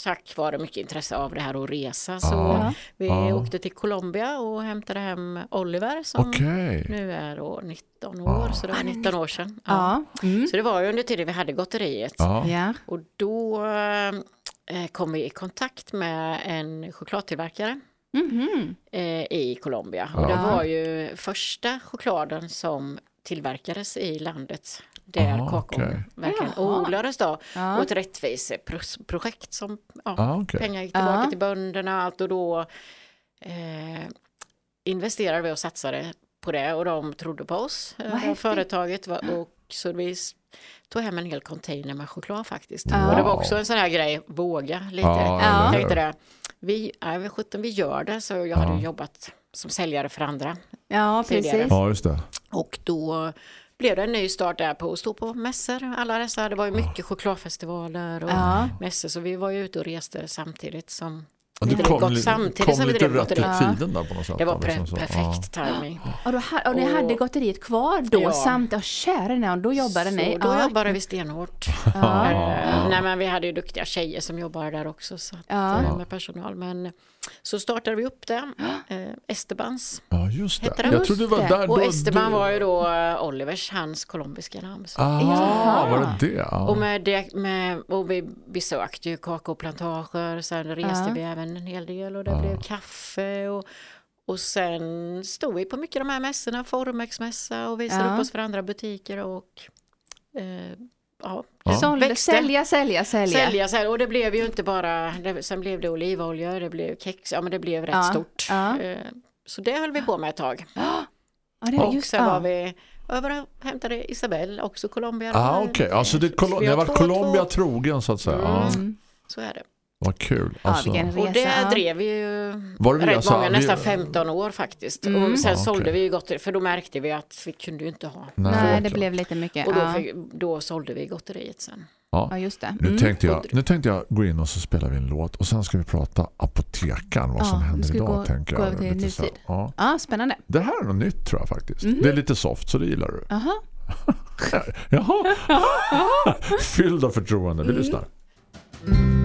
tack vare mycket intresse av det här att resa så Ja. vi Ja. åkte till Colombia och hämtade hem Oliver som Okej. nu är då 19 år, så det var 19 år sedan. Ja. Mm. Så det var ju under tiden vi hade gotteriet. Ja. Ja. Och då eh, kom vi i kontakt med en chokladtillverkare Mhm. eh, i Colombia. Och det var ju första chokladen som tillverkades i landet där Aha, kakon okej. verkligen Jaha. odlades då. Ja. Och ett rättviseprojekt som ja, Ah, okej. pengar gick tillbaka Ja. till bönderna och allt och då eh, investerade vi och satsade på det och de trodde på oss, eh, häftigt. företaget. va- Och så vi tog hem en hel container med choklad faktiskt. Ja. Och det var också en sån här grej, våga lite. Ja, tänkte det, vi, är väl 17, vi gör det. Så jag hade Ja. ju jobbat som säljare för andra. ja, Tidigare. precis. Ja, just det. Och då blev det en ny start där på att stå på mässor. Alla dessa, det var ju mycket chokladfestivaler och Ja. mässor. Så vi var ju ute och reste samtidigt som Och du Det kom, gått li- samtidigt kom som vi lite rätt i tiden där på något sätt. det var pre- liksom så. perfekt timing. Och, då, och ni Och- hade gotteriet kvar då Ja. samt, och kära nån, då jobbade Så ni. då ja. jobbade vi stenhårt. Ja. Eh, nej, men vi hade ju duktiga tjejer som jobbade där också så att, Ja. eh, med personal. Men så startade vi upp det. Eh, Estebans. Ja, just det. Det? Jag trodde det var där Och då, Esteban du- var ju då eh, Olivers, hans colombiska namn. Så. Ah, Jaha. var det det? Ja. Och, med det, med, och vi besökte ju kakaoplantager, sen reste Ja. vi även en hel del och det blev kaffe och, och sen stod vi på mycket av de här mässorna, Formex-mässa och visade Ja. upp oss för andra butiker och eh, ja. Sålde, växte. sälja, sälja, sälja. Sälja, sälja. Och det blev ju inte bara, det, sen blev det olivolja, det blev kex, ja men det blev rätt Ja, stort. ja. Eh, Så det höll vi på med ett tag. Ja, det var Och just sen ja. var vi över och hämtade Isabelle, också Colombia. Ah, okej. Alltså det, har varit två- Colombia trogen så att säga. Ja, Mm. Så är det. Vad kul. Ja, Alltså, vilken Och det ja. drev vi ju Var det vi- rätt alltså, många, vi- nästan 15 år faktiskt. Mm. Och sen Ja, sålde vi ju gotteri, för då märkte vi att vi kunde ju inte ha. nej, Nej, det blev lite mycket. Och då, ja. fick, då sålde vi gotteriet sen. ja, just det. Nu, Mm. tänkte jag, nu tänkte jag gå in och så spelar vi en låt och sen ska vi prata apotekan, vad Ja, som nu händer idag gå- tänker gå jag. till Lite så här. Ja. Ja, spännande. Det här är något nytt tror jag faktiskt. Mhm. Det är lite soft så det gillar du. Aha. Jaha. Fylld av förtroende. Mm. Vi lyssnar. Hon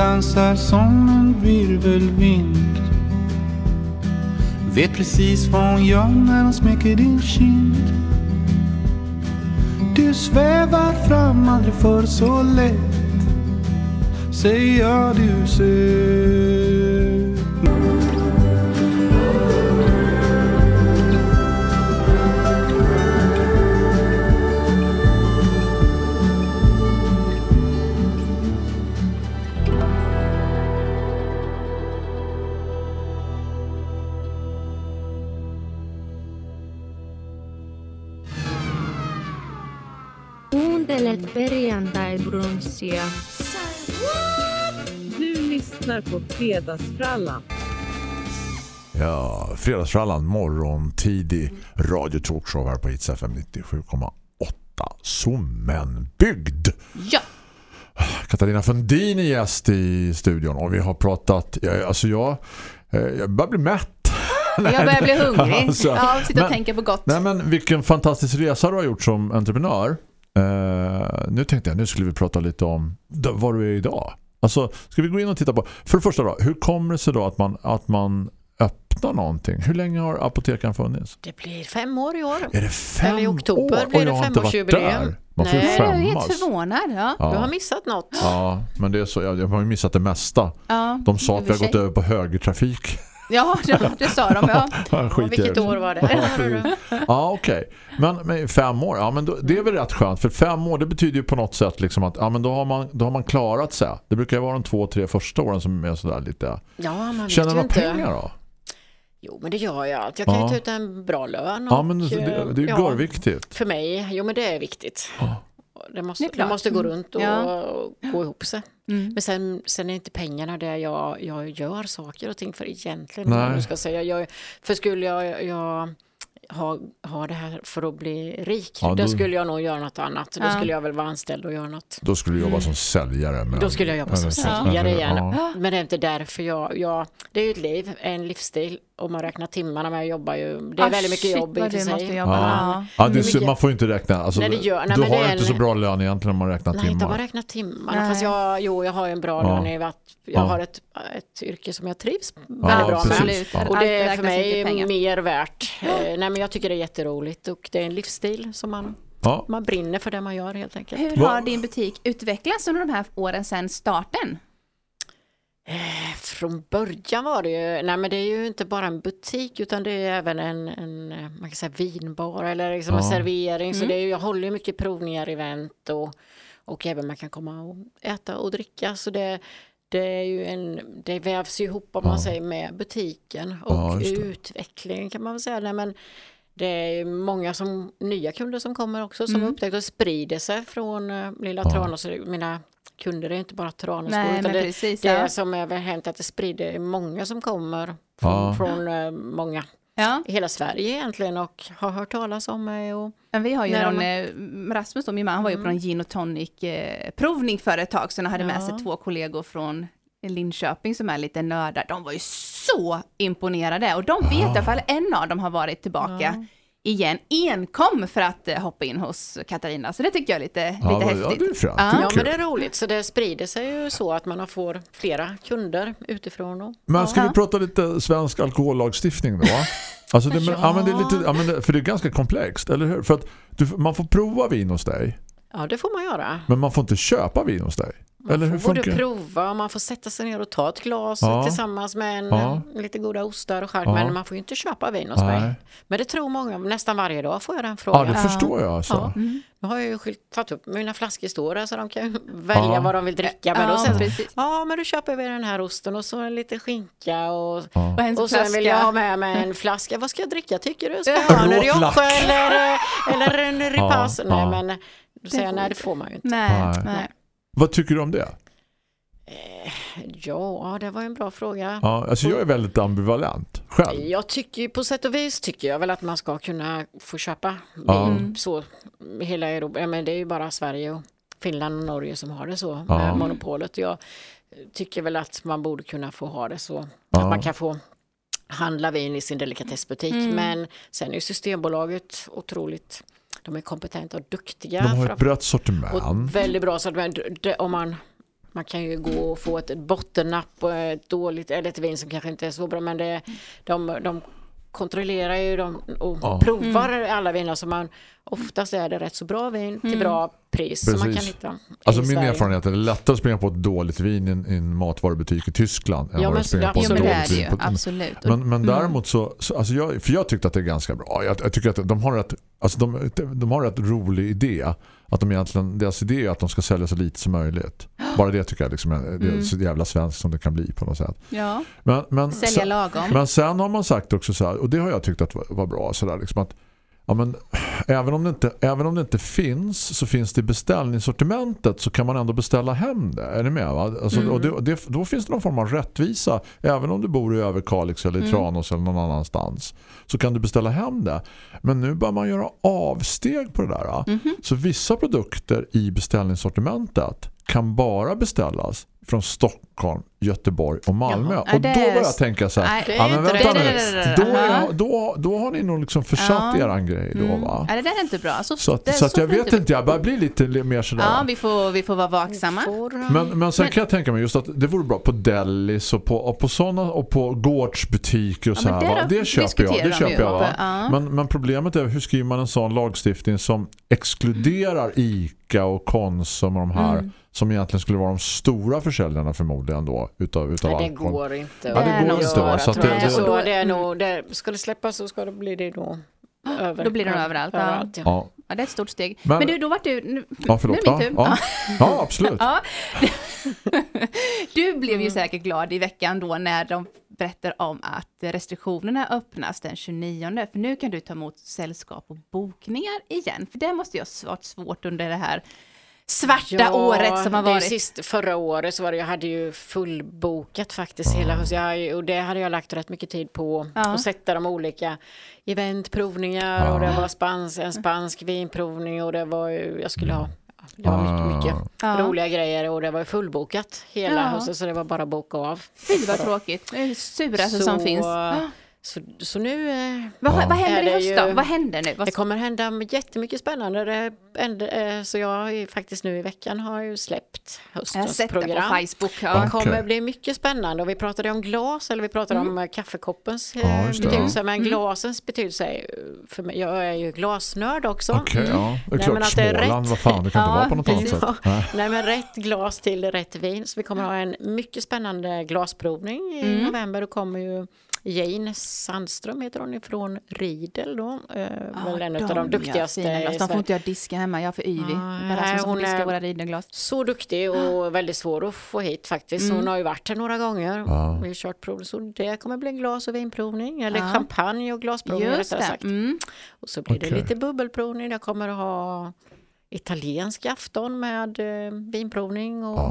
dansar som en virvelvind. Vet precis vad hon gör när hon smeker din kind. Du svävar fram aldrig för så lätt. Säger jag du ser perjantai-brunssia. Du lyssnar på Fredagsfrallan. Ja, fredagsfrallan, morgon, tidig radio talkshow här på Hits FM 97,8. Sommenbygd. Ja, Katarina Fundin är gäst i studion och vi har pratat, ja, alltså jag, eh, jag börjar bli mätt. jag börjar bli hungrig. Alltså, ja, sitter och men- tänker på gott. Nej men vilken fantastisk resa du har gjort som entreprenör. Eh, nu tänkte jag, nu skulle vi prata lite om vad du är idag. Alltså, ska vi gå in och titta på, för det första då, hur kommer det sig då att man, att man öpp, öppna någonting. Hur länge har apoteken funnits? Det blir fem år i år. Är det fem Eller i oktober år? blir det femårsjubileum. där. Man får Nej, Jag är helt förvånad. Ja. Ja. Du har missat något. Ja, men det är så, jag, jag har ju missat det mesta. Ja, De sa att vi har gått över på högertrafik. Ja, det, det sa de. Ja. Ja, Ja, vilket år var det? Ja, okej. Men, men fem år, ja men då, det är väl rätt skönt. För fem år, det betyder ju på något sätt liksom att ja, men då, har man, då har man klarat sig. Det brukar ju vara de två, tre första åren som är sådär lite... Ja, man vet Tjänar man pengar då? Jo, men det gör jag. allt. Jag kan Ja. ju ta ut en bra lön. Ja, och, men det, det, det är ju ja, görviktigt. För mig, jo men det är viktigt. Ja. Det måste, Det det måste gå runt och, Ja. och gå ihop sig. Mm. Men sen, sen är inte pengarna det jag, jag gör saker och ting för egentligen. Jag ska säga. Jag, för skulle jag, jag ha, ha det här för att bli rik, Ja, då då- skulle jag nog göra något annat. Då Ja. skulle jag väl vara anställd och göra något. Då skulle du jobba som säljare. Men, Då skulle jag jobba som säljare igen. Ja. Men det är inte därför jag, jag... Det är ju ett liv, en livsstil. Om man räknar timmarna, men jag jobbar ju... Det är Ah, väldigt mycket shit, jobb i och för sig. måste jobba. Ja. Ja. Ja, mycket- man får ju inte räkna. Alltså, Nej, det gör- nej, du har inte en- så bra lön egentligen om man räknar Nej, inte om man timmar. räknar timmarna. Nej. Fast jag, jo, jag har ju en bra Ja. lön i att jag Ja. har ett, ett yrke som jag trivs väldigt bra precis. med. Och det är för mig mer värt. Eh, nej, men jag tycker det är jätteroligt och det är en livsstil som man, Ja. man brinner för det man gör helt enkelt. Hur har din butik utvecklats under de här åren sedan starten? Eh, Från början var det ju, nej men det är ju inte bara en butik utan det är även en, en eh, man kan säga vinbar eller liksom en Ja. servering. Så Mm. det är, jag håller ju mycket provningar, event och, och även man kan komma och äta och dricka. Så det, det är ju en, det vävs ihop om Ja. man säger med butiken och Ja, just det. utveckling kan man väl säga. Nej, men det är många som, nya kunder som kommer också som Mm. upptäcker och sprider sig från uh, lilla Ja. Tranås. Mina kunder är inte bara Tranåsbor Nej, utan det, precis. det Ja. som är hänt att det sprider många som kommer från, Ja. från eh, många Ja. i hela Sverige egentligen och har hört talas om mig. Och, Men vi har ju någon, de- eh, Rasmus och min man han var ju på Mm. någon gin och tonic eh, provning för ett tag sedan och hade med Ja. sig två kollegor från Linköping som är lite nördar. De var ju så imponerade och de vet i alla fall en av dem har varit tillbaka igen enkom för att eh, hoppa in hos Katarina. Så det tycker jag är lite, Ja, lite ja, häftigt. Ja. Det är ja kul. men det är roligt så det sprider sig ju så att man får flera kunder utifrån. Och, Men ska Ja. vi prata lite svensk alkohollagstiftning då? Alltså det, men, ja. men det är lite, ja, men det, för det är ganska komplext, eller hur? För att du, man får prova vin hos dig, ja det får man göra. men man får inte köpa vin hos dig. Man eller hur får både prova och man får sätta sig ner och ta ett glas Ja. tillsammans med en, Ja. lite goda ostar och skärk. Ja. Men man får ju inte köpa vin hos mig. Men det tror många, nästan varje dag får jag den Ja, frågan. det Ja. förstår jag alltså. Ja. Mm. Nu har jag ju skilt, tagit upp mina flaskor står där så de kan välja Ja. vad de vill dricka. Men då precis. ja men då köper vi den här osten och så en liten skinka och, Ja. Och en och sen vill jag ha med mig en flaska. Vad ska jag dricka tycker du? Ska jag ha en. Rioja eller, eller en Ripass? Ja, Nej men då säger jag nej det får man ju inte. Nej, Nej. Vad tycker du om det? Ja, det var en bra fråga. Ja, alltså jag är väldigt ambivalent själv. Jag tycker på sätt och vis tycker jag väl att man ska kunna få köpa Ja. vin så hela Europa. Men det är ju bara Sverige och Finland och Norge som har det så Ja. med monopolet. Jag tycker väl att man borde kunna få ha det så Ja. att man kan få handla vin i sin delikatessbutik. Mm. Men sen är ju Systembolaget otroligt, de är kompetenta och duktiga. De har ett brett sortiment. och väldigt bra sortiment. Om man, man kan ju gå och få ett bottennapp och ett dåligt, eller ett vin som kanske inte är så bra men det, de, de kontrollerar ju dem och Ja. provar alla viner så man oftast är det rätt så bra vin till bra pris som man kan Precis. hitta Alltså min Sverige. erfarenhet är det är lättare att springa på ett dåligt vin i en, matvarubutik i Tyskland än Ja, men att springa så- på ett dåligt det vin ju, på absolut. Men, men Mm. däremot så, så alltså jag, för jag tyckte att det är ganska bra. Jag, jag tycker att de har rätt, alltså de, de har rätt rolig idé. Att de egentligen, deras idé är att de ska sälja så lite som möjligt. Bara det tycker jag liksom är, det är Mm. så jävla svenskt som det kan bli på något sätt. Ja, Men, men, sälja sen, lagom. men sen har man sagt också så här, och det har jag tyckt att var, var bra så där, liksom att ja, men, även, om det inte, även om det inte finns så finns det i beställningssortimentet så kan man ändå beställa hem det. Är ni med? Va? Alltså, Mm. och det, det, då finns det någon form av rättvisa. Även om du bor i Överkalix eller i Mm. Tranås eller någon annanstans så kan du beställa hem det. Men nu bör man göra avsteg på det där. Mhm. Så vissa produkter i beställningssortimentet kan bara beställas från Stockholm, Göteborg och Malmö. Jaha. Och Ja, då börjar jag tänka så här, Nej, det är ja, men vänta nu, då, jag, då, då har ni nog liksom försatt Ja. eran grej då Mm. va? Ja, det där är inte bra. Så, Så, att, det- så att jag vet inte, jag börjar bli lite mer sådär. Ja, vi får, vi får vara vaksamma. Får, Men, men sen Men- kan jag tänka mig just att det vore bra på delis och på, och på sådana och på gårdsbutiker och Ja, så men här. det va? Det köper jag, det de köper jag va? ja. Men, men problemet är hur skriver man en sån lagstiftning som exkluderar ICA och Konsum och de här Mm. som egentligen skulle vara de stora försäljarna förmodligen då utav, utav Nej, det alkohol. går inte. Ja, det går inte, va? Så att det- det- så då- det är mm. nog, det, ska det släppas så ska det bli det då. Över, Då blir det överallt, ja. överallt ja. Ja, Ja, det är ett stort steg. Men- Men, du, då vart du... Nu, ja förlåt. Nu är min tur. ja. ja, absolut. Ja. du blev Mm. ju säkert glad i veckan då när de berättar om att restriktionerna öppnas den 29. För nu kan du ta emot sällskap och bokningar igen. För det måste ju ha varit svårt under det här svarta året som har varit. Sist, förra året så var det, jag hade ju fullbokat faktiskt hela hösten. Och det hade jag lagt rätt mycket tid på. Ja. sätta de olika eventprovningar och det var spans, en spansk vinprovning och det var ju, jag skulle ha, det var mycket, mycket Ja. roliga grejer och det var ju fullbokat hela Ja. hösten så det var bara att boka av. Fy vad tråkigt. Det är det suraste som finns. Så, så nu... eh, Vad, vad är händer i det höst ju- då? Vad händer nu? Vad, Det kommer hända jättemycket spännande. Det händer, eh, så jag har ju faktiskt nu i veckan har ju släppt jag har höstens sett det program. på Facebook. Det Ja. kommer Okej. bli mycket spännande och vi pratade om glas eller vi pratade om eh, kaffekoppens Ja, det, betydelse. ja. Men glasens betydelse för mig, jag är ju glasnörd också. Okej, ja. Det är Nej, men klart, att det är Småland, rätt. vad fan, det kan inte Ja, vara på något annat sätt. Nej. Nej men rätt glas till rätt vin. Så vi kommer ha en mycket spännande glasprovning i Mm. november. Då kommer ju Jane Sandström heter hon ifrån Riedel då. Eh, väl en av de duktigaste glas. De får inte jag diska hemma, jag har för yvig. Ja, Bara nej, som som hon diska är- våra ridnerglas. Så duktig och väldigt svår att få hit faktiskt. Mm. Hon har ju varit här några gånger. Ja. Vi har kört prov. Så det kommer bli en glas och vinprovning. Eller Ja. champagne och glasprovning Just rättare det. sagt. Mm. Och så blir Okej. det lite bubbelprovning. Jag kommer att ha italiensk afton med eh, vinprovning. Och...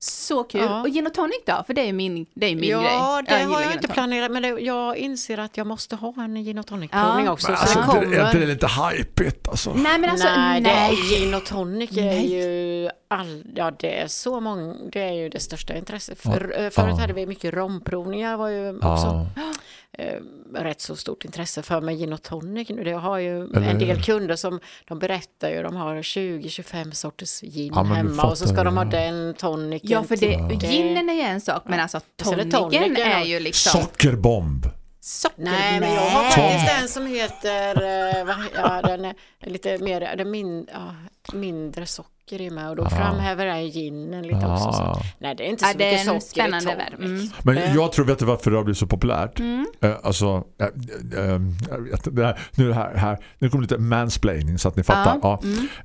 Ja. Så kul. Ja. Och gin och tonic då? För det är min, det är min ja, grej. det gillar har jag inte tonic. planerat men det, jag inser att jag måste ha en gin och tonic-provning Ja. också. Men Så alltså, det är inte- är inte det lite hypigt alltså? Nej men alltså, nej, nej. Det är gin och tonic är Nej. ju all, ja, det är så många, det är ju det största intresset. För, Ja. eh, Förut Ja. hade vi mycket romprovningar var ju också Ja. eh, rätt så stort intresse för med gin och tonic nu. Det har ju Eller en del hur? kunder som de berättar ju, de har 20-25 sorters gin Ja, hemma och så ska de ha ja. den tonicen. Ja, för det, ginen är ju en sak, men alltså tonicen tonicen, är ju liksom Sockerbomb. Socker. Nej, men jag har faktiskt en som heter, eh, ja, den är lite mer, den är min, ja, mindre socker i med och då Ah. framhäver jag ginen lite också. Så. Nej, det är inte så Ja, mycket socker spännande i. Mm. Men jag tror, vet du varför det har blivit så populärt? Mm. Eh, alltså, jag vet, det här, nu, det här, här, nu kommer lite mansplaining så att ni fattar. Ja.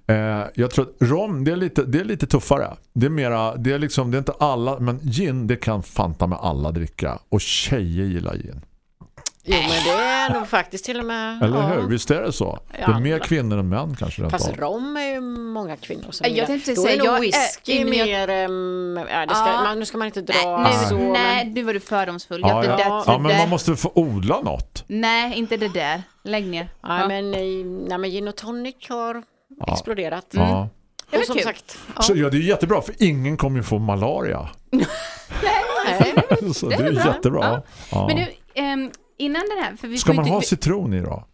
Mm. Jag tror att rom, det är, lite, det är lite tuffare. Det är mera, det är liksom, det är inte alla, men gin, det kan fanta med alla dricka. Och tjejer gillar gin. Jo, men det är nog faktiskt till och med... Eller ja. hur? Visst är det så? Det är Ja. mer kvinnor än män kanske. Fast av. rom är ju många kvinnor som Jag tänkte Då säga, är nog jag är- whisky är mer- mer... ja, det ska, Ja. man, nu ska man inte dra Nej, så. nu, men- nej, nu var du fördomsfull. Ja, det ja. där ja, men man måste få odla något. Nej, inte det där. Lägg ner. Nej, Ja. men, eh, nej, men gin och tonic har Ja. exploderat. Ja. Det Och som kul. sagt, ja. Så ja, det är jättebra för ingen kommer ju få malaria. nej. Så Det det är är bra. jättebra. Ja. Men du, ehm, innan den här... För vi Ska man inte, ha citron i då?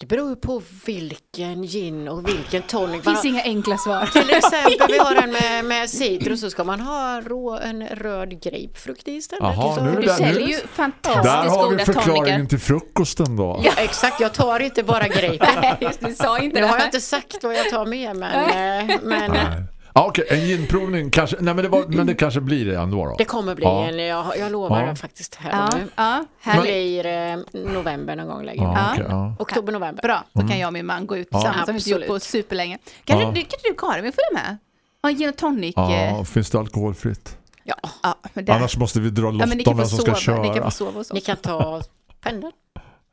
Det beror ju på vilken gin och vilken tonic. Det finns inga enkla svar. Till exempel, vi har en med, med citrus så ska man ha rå, en röd grapefrukt i istället. Jaha, så, nu är det Du där- säljer nu- ju Där fantastiskt har vi goda förklaringen toniker. till frukosten då. Ja, exakt, jag tar inte bara grape. Nej, just det, du sa inte Nu har jag det. inte sagt vad jag tar med, men, eh, men Nej. Ja, Okej, en ginprovning kanske, nej men det, var, men det kanske blir det ändå då. det kommer bli Ja. en, jag, jag lovar Ja. faktiskt här Ja, och nu. ja, Det blir eh, november någon gång lägger Ja, vi. Ja. ja. Oktober, november. Bra, då kan jag och min man gå ut Ja. tillsammans som vi inte gjort på superlänge. Kan, Ja. du, kan du Karin, vi följa med? Ha en gin och tonic. eh, Ja, finns det alkoholfritt? Ja, Ja. Annars måste vi dra ja, lott men ni om kan vem som ska sova, ni kan köra. sova ni kan ta pendeln.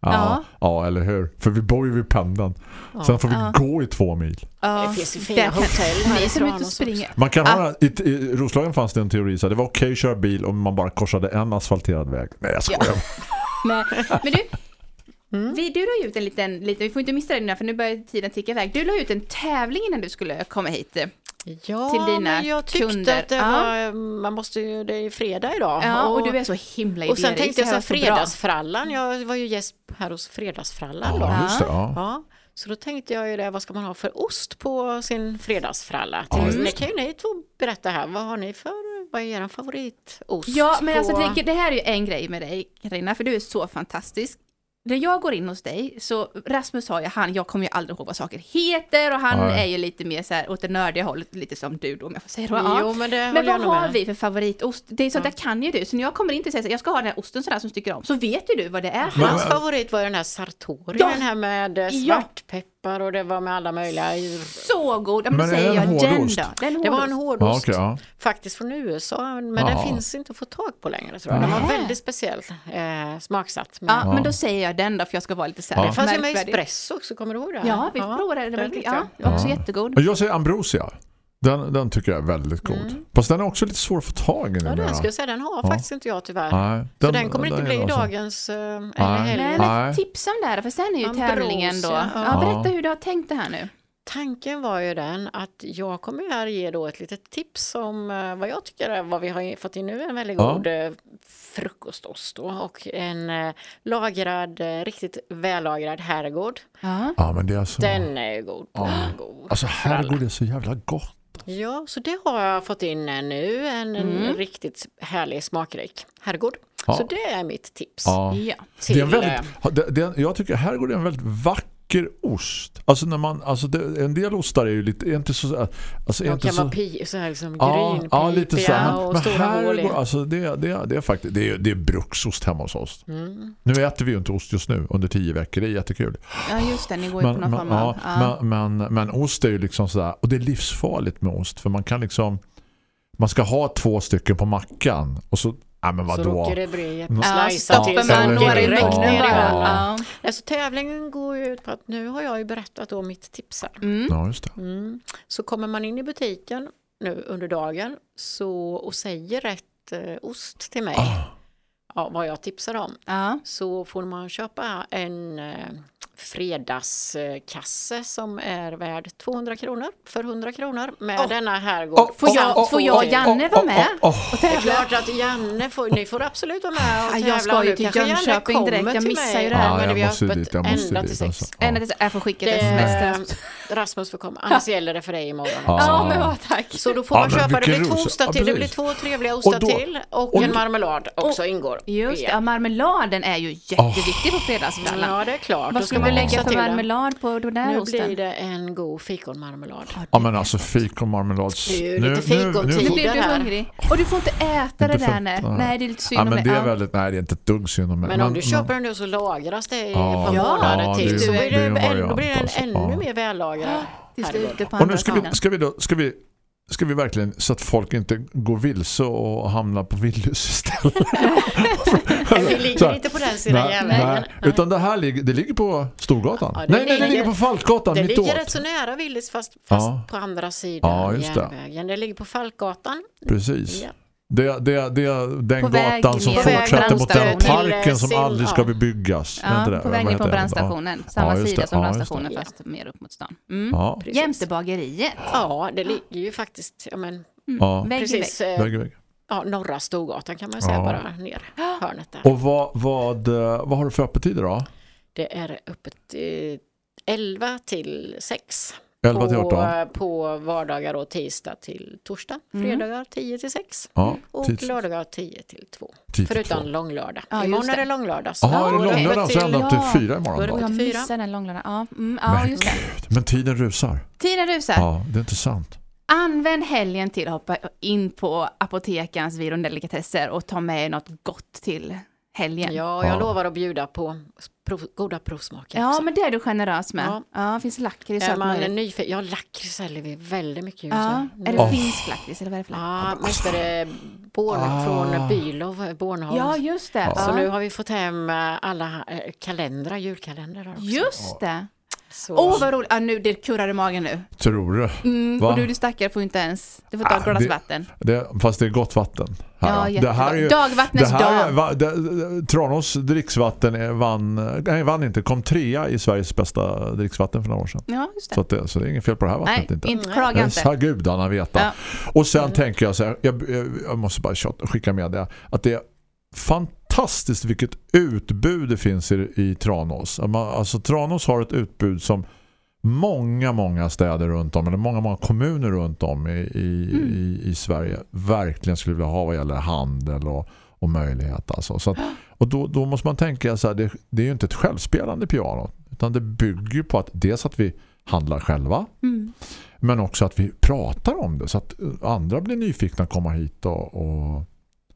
Ja, ja, eller hur? För vi bor ju vid pendeln. Sen får vi Ja. gå i två mil. Ja, Det finns ju fina där- hotell här i Tranås. Man kan ha, i, I Roslagen fanns det en teori så det var okej att köra bil om man bara korsade en asfalterad väg. Nej, jag skojar. Men, men du, Mm. vi, du la ju ut en liten, liten, vi får inte missa det nu för nu börjar tiden ticka iväg. Du la ut en tävling innan du skulle komma hit. Ja, till dina men jag tyckte kunder. att det var, man måste ju, det är fredag idag. Ja, och du är så himla Och sen idérik, tänkte jag så så fredagsfrallan, jag var ju gäst här hos fredagsfrallan då. Ja, just det. Ja. Ja, så då tänkte jag ju det, vad ska man ha för ost på sin fredagsfralla? Ja, just det kan ju ni två berätta här, vad har ni för, vad är er favoritost? Ja, men på... alltså det, här är ju en grej med dig Katarina, för du är så fantastisk. När jag går in hos dig, så Rasmus sa ju han, jag kommer ju aldrig ihåg vad saker heter och han Nej. är ju lite mer så här åt det nördiga hållet, lite som du då om jag får säga det. Jo, men det men vad har med. vi för favoritost? Det är sånt där kan ju du, så när jag kommer in till dig och säger jag ska ha den här osten sådär som du tycker om, så vet ju du vad det är. Hans favorit var den här Sartori, Ja. den här med eh, Svartpeppar och det var med alla möjliga. Så god, men, Men säger det en jag den hårdost? då. Den Det var en hårdost. Ja, okej, ja. faktiskt från USA, men Ja. den finns inte att få tag på längre tror jag. Den var väldigt speciell, eh, smaksatt. Med. Ja, men då säger jag den då, för jag ska vara lite så här Ja. Det fanns ju med espresso också, kommer du ihåg det? Ja, vi provade den ja, också jättegod. Men Jag säger ambrosia. Den, den tycker jag är väldigt god. Fast den är också lite svår att få tag i Mm. Ja, den skulle jag säga, den har Ja. faktiskt inte jag tyvärr. Nej, så den kommer inte är bli nog så. dagens eh, eller Nej. Nej, helgen. men Nej. tipsa om det här, för sen är ju Ambrosia, tävlingen då. ja. Ja, berätta hur du har tänkt det här nu. Tanken var ju den att jag kommer här ge då ett litet tips om eh, vad jag tycker är vad vi har fått in nu, en väldigt Ja. god eh, frukostost då, och en lagrad, riktigt vällagrad herrgård. Ja. Ja, men det är alltså... Den är ju god Ja. god Alltså herrgård är så jävla gott. Ja, så det har jag fått in eh, nu, en, en Mm. riktigt härlig smakrik herrgård. Ja. Så det är mitt tips. Ja. Ja. Till, Det är eh, väldigt, ha- det, det, jag tycker herrgård är en väldigt vacker ost. Alltså när man, alltså det, en del ostar är ju lite, är inte så, alltså är de inte kan så, vara pi, så här liksom ja, grynpipiga ja, lite så. Men, och men stora i. herrgård, alltså det, det, det är faktiskt, det är, det är bruksost hemma hos oss. Mm. Nu äter vi ju inte ost just nu under tio veckor, det är jättekul. ja, just det, ni går ju Men, på någon men, form av... ja, Ja. men, men, men ost är ju liksom sådär, och det är livsfarligt med ost, för man kan liksom, man ska ha två stycken på mackan, och så, ja men Så vadå? råkar det bli Ja, stoppar så man några direkt ner i bara. Ja. Alltså, tävlingen går ju ut på att nu har jag ju berättat om mitt tips här. Mm. Ja, just det. Mm. Så kommer man in i butiken nu under dagen så, och säger rätt eh, ost till mig, Ah. ja, vad jag tipsar om, Ja. så får man köpa en eh, fredagskasse som är värd 200 kronor för 100 kronor med denna herrgård. Oh, Får jag, oh, oh, får jag och oh, Janne oh, vara oh, med? oh, oh. Och Det är tävla? klart att Janne får, ni får absolut vara med och tävla. jag ska ju till Jönköping direkt, jag till missar ju det här. Ja, Men jag vi har öppet dit, jag måste ända dit, till alltså. sex. Ja. Ända tills jag får skicka Det, sms. Rasmus får komma, annars gäller det för dig imorgon. Ja. Ja, men vad tack. Så då får Ja, man köpa, det blir två ostar till, det blir två trevliga ostar till och, och en marmelad också ingår. Just det, Ja. marmeladen är ju jätteviktig på fredagsfrallan. Ja, det är klart. Vad ska man vi lägga för marmelad på den där Nu osten? blir det en god fikonmarmelad. Ja men alltså fikonmarmelad. Det är ju lite fikontid. Nu blir du hungrig. Och du får inte äta det där. Nej, nej. det är lite synd Ja om men det är Ja. väldigt, nej det är inte ett dugg synd om mig. Men om du köper den nu så lagras det i Ja. ett par Ja, månader till. då blir den alltså. ännu mer vällagrad. Och nu ska vi, ska vi då, ska vi ska vi verkligen så att folk inte går vilse och hamnar på Willys istället. Vi ligger här. inte på den sidan Nej, järnvägen. nej. Utan det här ligger, det ligger på Storgatan. Ja, nej, nej, det ligger- på Falkgatan Det ligger åt. rätt så nära Willys fast, fast Ja. på andra sidan Ja, just det. järnvägen. Det ligger på Falkgatan. Precis. Ja. Det, det, det är den På väg gatan som fortsätter mot den parken som aldrig ska ja. bebyggas. Ja, det? på väg ner på brandstationen. Samma Ja, sida som Ja, brandstationen fast mer upp mot stan. Mm. Ja, Precis. Jämte bageriet. Ja, det ligger ju faktiskt ja, men, ja. I vägg. precis eh, Vägg i vägg. ja, norra Storgatan kan man säga Ja. bara ner hörnet där. Och vad, vad, eh, vad har du för öppettider då? Det är öppet eh, 11 till 6. 11 till på, 18? eh, på vardagar och tisdag till torsdag. Mm. Fredagar 10 till 6. Ja, Och tid- lördagar 10 till 2. 10 till Förutom 2. långlördag. Ja, imorgon är det. långlördag. så är det långlördag så till- ända upp till Ja. fyra Då är imorgon det då? Jag fyra. missade den långlördagen. Ja, mm, ja Men just det. Men tiden rusar. Tiden rusar. Ja, det är inte sant. Använd helgen till att hoppa in på apotekens virondelikatesser och ta med något gott till helgen. Ja, Ja, jag Ja. lovar att bjuda på prov, goda provsmaker. också. men det är du generös med. Ja, Ja. finns lakrits och allt man möjligt. nyfiken? Ja, lakrits säljer vi väldigt mycket just Ja, nu. är det Åh. finsk lakrits eller vad är det för lakrits? Ja, mest är det Born, Ah. från Bylov, Bornholm. Ja, just det. Ja. Så Ja. nu har vi fått hem eh, alla eh, kalendrar, julkalendrar också. Just det. Så, Åh, vad roligt. Ah, nu, det kurrar i magen nu. Tror du? Mm, och du, du stackare får inte ens, du får ta ett Ah, glas det- vatten. Det, fast det är gott vatten. Här, Ja, det här är ju, Dagvattnets det här, dag. Va, det, Tranås dricksvatten är- vann, nej, vann inte, kom trea i Sveriges bästa dricksvatten för några år sedan. Ja, just det. Så, att det, så det är inget fel på det här vattnet Nej, inte. inte klaga inte. ska gudarna veta. Ja. Och sen tänker jag så här, jag, jag, jag måste bara skicka med det, att det är fantastiskt vilket utbud det finns i, i Tranås. Alltså Tranås har ett utbud som många, många städer runt om, eller många, många kommuner runt om i, i, Mm. i, i Sverige verkligen skulle vilja ha vad gäller handel och, och möjlighet. Alltså. Så att, och då, då måste man tänka så här, det, det är ju inte ett självspelande piano, utan det bygger på att dels att vi handlar själva, Mm. men också att vi pratar om det så att andra blir nyfikna att komma hit och, och,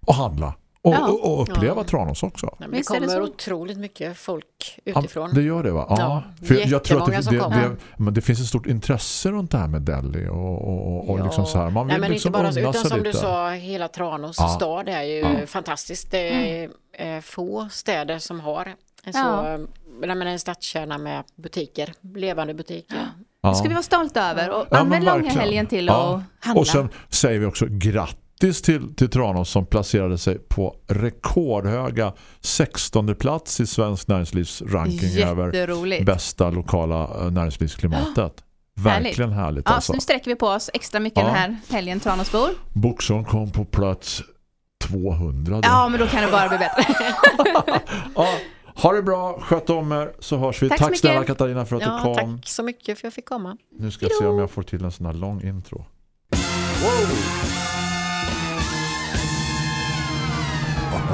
och handla. Och, Ja. och, uppleva Ja. Tranås också. Nej, men det det kommer så? otroligt mycket folk Ja, utifrån. det gör det va? Ja. Ja, För jag tror att det, det, det, men det finns ett stort intresse runt det här med Delhi och, och, och Ja. liksom så här. Man vill Nej, men liksom inte bara så, utan som lite. du sa, hela Tranås Ja. stad är ju Ja. fantastiskt. Det är eh, få städer som har en, så, Ja. eh, nej, men en stadskärna med butiker, levande butiker. Ja. Det ska vi vara stolta över och Ja, använd långa helgen till Ja. att handla. Och sen säger vi också grattis till, till Tranås som placerade sig på rekordhöga 16 plats i svensk näringslivs ranking över bästa lokala eh, näringslivsklimatet. Verkligen härligt, Ja, alltså. så nu sträcker vi på oss extra mycket Ja. den här helgen, Tranåsbor. Boxholm kom på plats 200. då. Ja, men då kan det bara bli bättre. Ja, ha det bra, sköt om er så hörs vi. Tack Tack, så mycket. snälla Katarina för att Ja, du kom. tack så mycket för att jag fick komma. Nu ska jag se om jag får till en sån här lång intro.